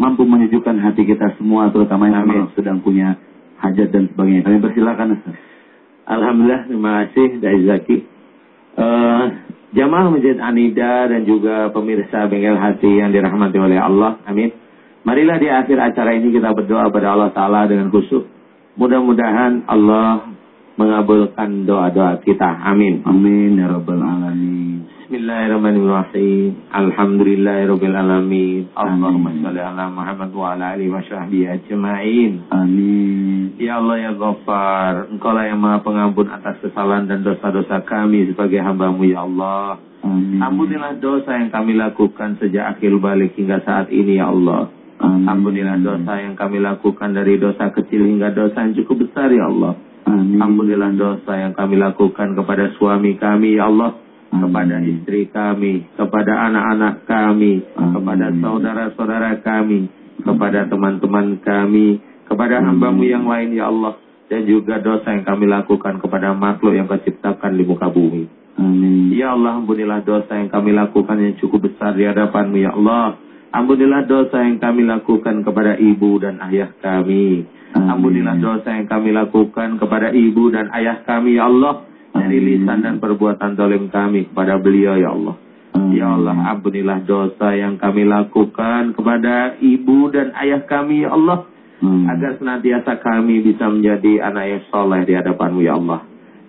S1: mampu menyejukkan hati kita semua terutama yang memang sedang punya hajat dan sebagainya. Kami persilakan Ustaz.
S2: Alhamdulillah, terima kasih dari Zaki. Uh, jamaah Masjid Anida dan juga pemirsa Bengkel Hati yang dirahmati oleh Allah. Amin. Marilah di akhir acara ini kita berdoa pada Allah Ta'ala dengan khusyuk. Mudah-mudahan Allah mengabulkan doa-doa kita. Amin.
S1: Amin ya rabbal alamin.
S2: Bismillahirrahmanirrahim. Alhamdulillahirabbil alamin. Allahumma shalli ala Muhammad wa ala alihi wa sahbihi ajmain.
S1: Amin.
S2: Ya Allah ya Ghaffar, Engkau lah yang Maha Pengampun atas kesalahan dan dosa-dosa kami sebagai hamba-Mu ya Allah.
S1: Amin.
S2: Ampunilah dosa yang kami lakukan sejak akhir balik hingga saat ini ya Allah. Amin. Ampunilah dosa yang kami lakukan dari dosa kecil hingga dosa yang cukup besar ya Allah.
S1: Amin.
S2: Ampunilah dosa yang kami lakukan kepada suami kami, ya Allah. Amin. Kepada istri kami, kepada anak-anak kami, Amin. kepada saudara-saudara kami, kepada teman-teman kami, kepada hambamu yang lain, ya Allah. Dan juga dosa yang kami lakukan kepada makhluk yang kau ciptakan di muka bumi.
S1: Amin.
S2: Ya Allah, ampunilah dosa yang kami lakukan yang cukup besar di hadapanmu, ya Allah. Ampunilah dosa yang kami lakukan kepada ibu dan ayah kami. Ampunilah dosa yang kami lakukan kepada ibu dan ayah kami, ya Allah. Dari lisan dan perbuatan dolim kami kepada beliau, ya Allah. Ya Allah, ampunilah dosa yang kami lakukan kepada ibu dan ayah kami, ya Allah. Hmm. Agar senantiasa kami bisa menjadi anak yang soleh di hadapanmu ya Allah.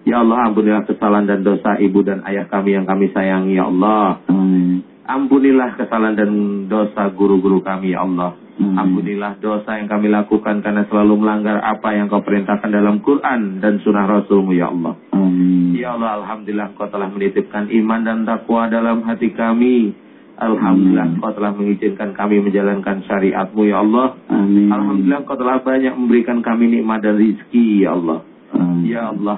S2: Ya Allah ampunilah kesalahan dan dosa ibu dan ayah kami yang kami sayangi ya Allah. Amin. Ampunilah kesalahan dan dosa guru-guru kami ya Allah. Hmm. Ampunilah dosa yang kami lakukan karena selalu melanggar apa yang kau perintahkan dalam Quran dan sunnah Rasulmu ya Allah. Amin. Ya Allah, Alhamdulillah kau telah menitipkan iman dan takwa dalam hati kami. Alhamdulillah kau telah mengizinkan kami menjalankan syariatmu ya Allah. Amin. Alhamdulillah kau telah banyak memberikan kami nikmat dan rizki ya Allah. Amin. Ya Allah,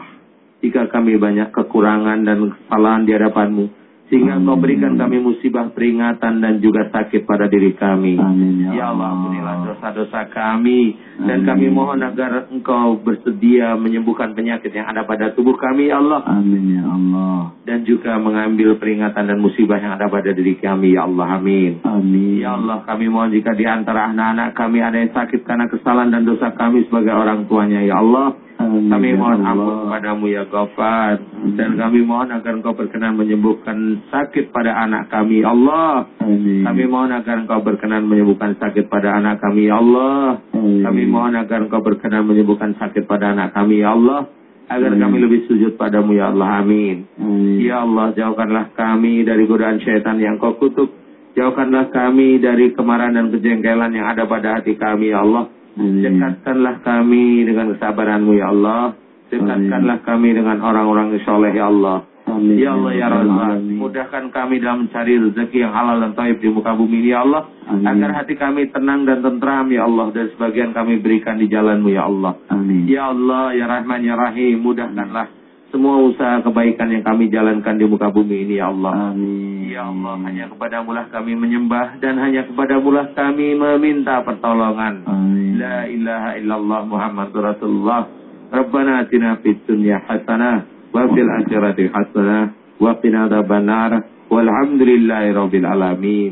S2: jika kami banyak kekurangan dan kesalahan di hadapanmu, sehingga Engkau berikan kami musibah peringatan dan juga sakit pada diri kami. Amin, ya, ya Allah, ampunilah dosa-dosa kami. Dan kami mohon agar Engkau bersedia menyembuhkan penyakit yang ada pada tubuh kami, ya Allah. Amin, ya Allah. Dan juga mengambil peringatan dan musibah yang ada pada diri kami, ya Allah. Amin. Amin. Ya Allah, kami mohon jika di antara anak-anak kami ada yang sakit karena kesalahan dan dosa kami sebagai orang tuanya, ya Allah. Amin. Kami ya mohon ampun kepadamu ya Ghaffar. Dan kami mohon agar engkau berkenan menyembuhkan sakit pada anak kami ya Allah. Amin. Kami mohon agar engkau berkenan menyembuhkan sakit pada anak kami ya Allah. Amin. Kami mohon agar engkau berkenan menyembuhkan sakit pada anak kami Allah. Agar Amin. kami lebih sujud padamu ya Allah. Amin. Amin. Ya Allah jauhkanlah kami dari godaan syaitan yang kau kutuk. Jauhkanlah kami dari kemarahan dan kejengkelan yang ada pada hati kami ya Allah. Dekatkanlah kami dengan kesabaranmu ya Allah. Dekatkanlah kami dengan orang-orang yang soleh ya Allah. Amin. Ya Allah ya Rabbah, mudahkan kami dalam mencari rezeki yang halal dan taib di muka bumi ini ya Allah. Amin. Agar hati kami tenang dan tentram ya Allah. Dan sebagian kami berikan di jalanmu ya Allah. Amin. Ya Allah ya Rahman ya Rahim, mudahkanlah semua usaha kebaikan yang kami jalankan di muka bumi ini ya Allah. Amin. Ya Allah, hanya kepada mulah kami menyembah dan hanya kepada mulah kami meminta pertolongan. Amin. La ilaha illallah Muhammad Rasulullah. Rabbana atina fid dunya hasanah wa fil akhirati hasanah wa qina adzabannar. Walhamdulillahi rabbil alamin.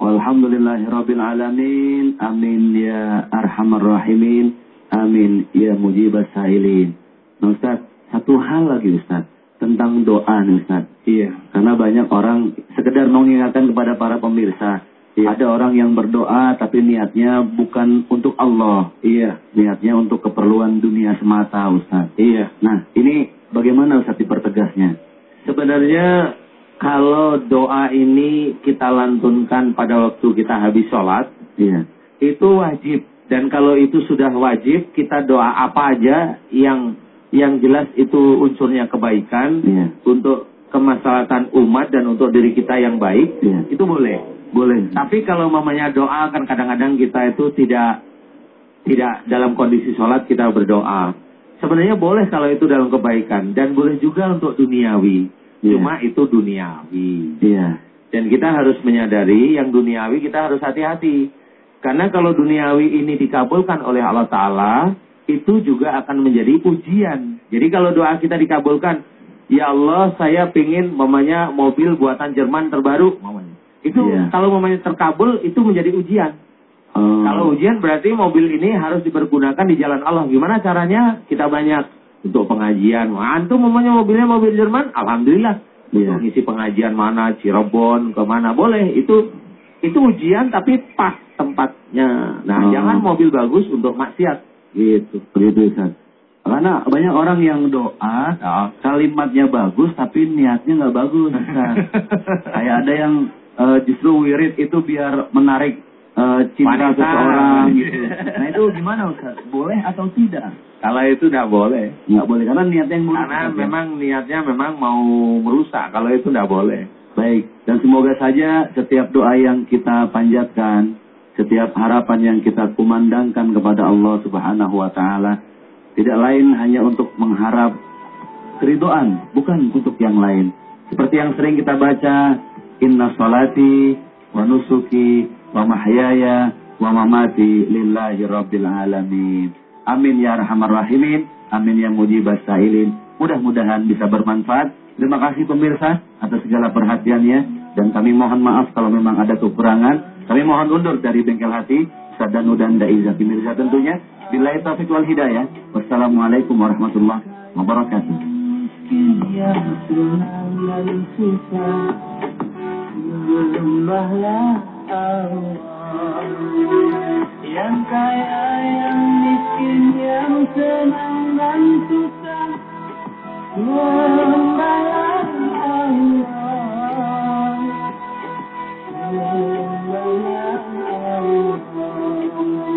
S2: Walhamdulillahi rabbil alamin. Amin ya arhamar rahimin. Amin ya mujibas sailin. Ustaz, satu hal lagi Ustaz, tentang doa nih Ustaz. Iya. Karena banyak orang sekedar mengingatkan kepada para pemirsa. Iya. Ada orang yang berdoa tapi niatnya bukan untuk Allah. Iya. Niatnya untuk keperluan dunia semata Ustaz. Iya. Nah ini bagaimana Ustaz dipertegasnya? Sebenarnya kalau doa ini kita lantunkan pada waktu kita habis sholat. Iya. Itu wajib. Dan kalau itu sudah wajib, kita doa apa aja yang yang jelas itu unsurnya kebaikan ya. untuk kemaslahatan umat dan untuk diri kita yang baik ya. itu boleh boleh tapi kalau mamanya doa kan kadang-kadang kita itu tidak tidak dalam kondisi sholat kita berdoa sebenarnya boleh kalau itu dalam kebaikan dan boleh juga untuk duniawi ya. cuma itu duniawi ya. dan kita harus menyadari yang duniawi kita harus hati-hati karena kalau duniawi ini dikabulkan oleh Allah Ta'ala itu juga akan menjadi ujian. Jadi kalau doa kita dikabulkan, ya Allah saya pingin mamanya mobil buatan Jerman terbaru, mamanya. Itu yeah. kalau mamanya terkabul itu menjadi ujian. Hmm. Kalau ujian berarti mobil ini harus dipergunakan di jalan Allah. Gimana caranya? Kita banyak untuk pengajian. Wah, antum mamanya mobilnya mobil Jerman, alhamdulillah. Yeah. Untuk ngisi pengajian mana, Cirebon, ke mana boleh. Itu itu ujian tapi pas tempatnya. Nah, hmm. jangan mobil bagus untuk maksiat. Gitu, gitu Ustaz. Karena banyak orang yang doa, ya. kalimatnya bagus tapi niatnya nggak bagus. Ustaz. Kayak ada yang uh, justru wirid itu biar menarik uh, cinta seseorang gitu. Nah itu gimana Ustaz? Boleh atau tidak? Kalau itu nggak boleh. Nggak boleh karena niatnya yang Karena Ustaz, memang ya? niatnya memang mau merusak. Kalau itu nggak boleh. Baik. Dan semoga saja setiap doa yang kita panjatkan setiap harapan yang kita kumandangkan kepada Allah Subhanahu wa taala tidak lain hanya untuk mengharap keridoan, bukan untuk yang lain. Seperti yang sering kita baca, inna salati wa nusuki wa mahyaya wa mamati lillahi rabbil alamin. Amin ya rahman rahimin, amin ya mujibas sa'ilin. Mudah-mudahan bisa bermanfaat. Terima kasih pemirsa atas segala perhatiannya dan kami mohon maaf kalau memang ada kekurangan. Kami mohon undur dari bengkel hati, Sadanu dan Daizati Mirza tentunya. Bila taufiq wal hidayah. Wassalamualaikum warahmatullahi wabarakatuh. Yang kaya, yang miskin, yang senang dan susah Membalas Allah Thank you.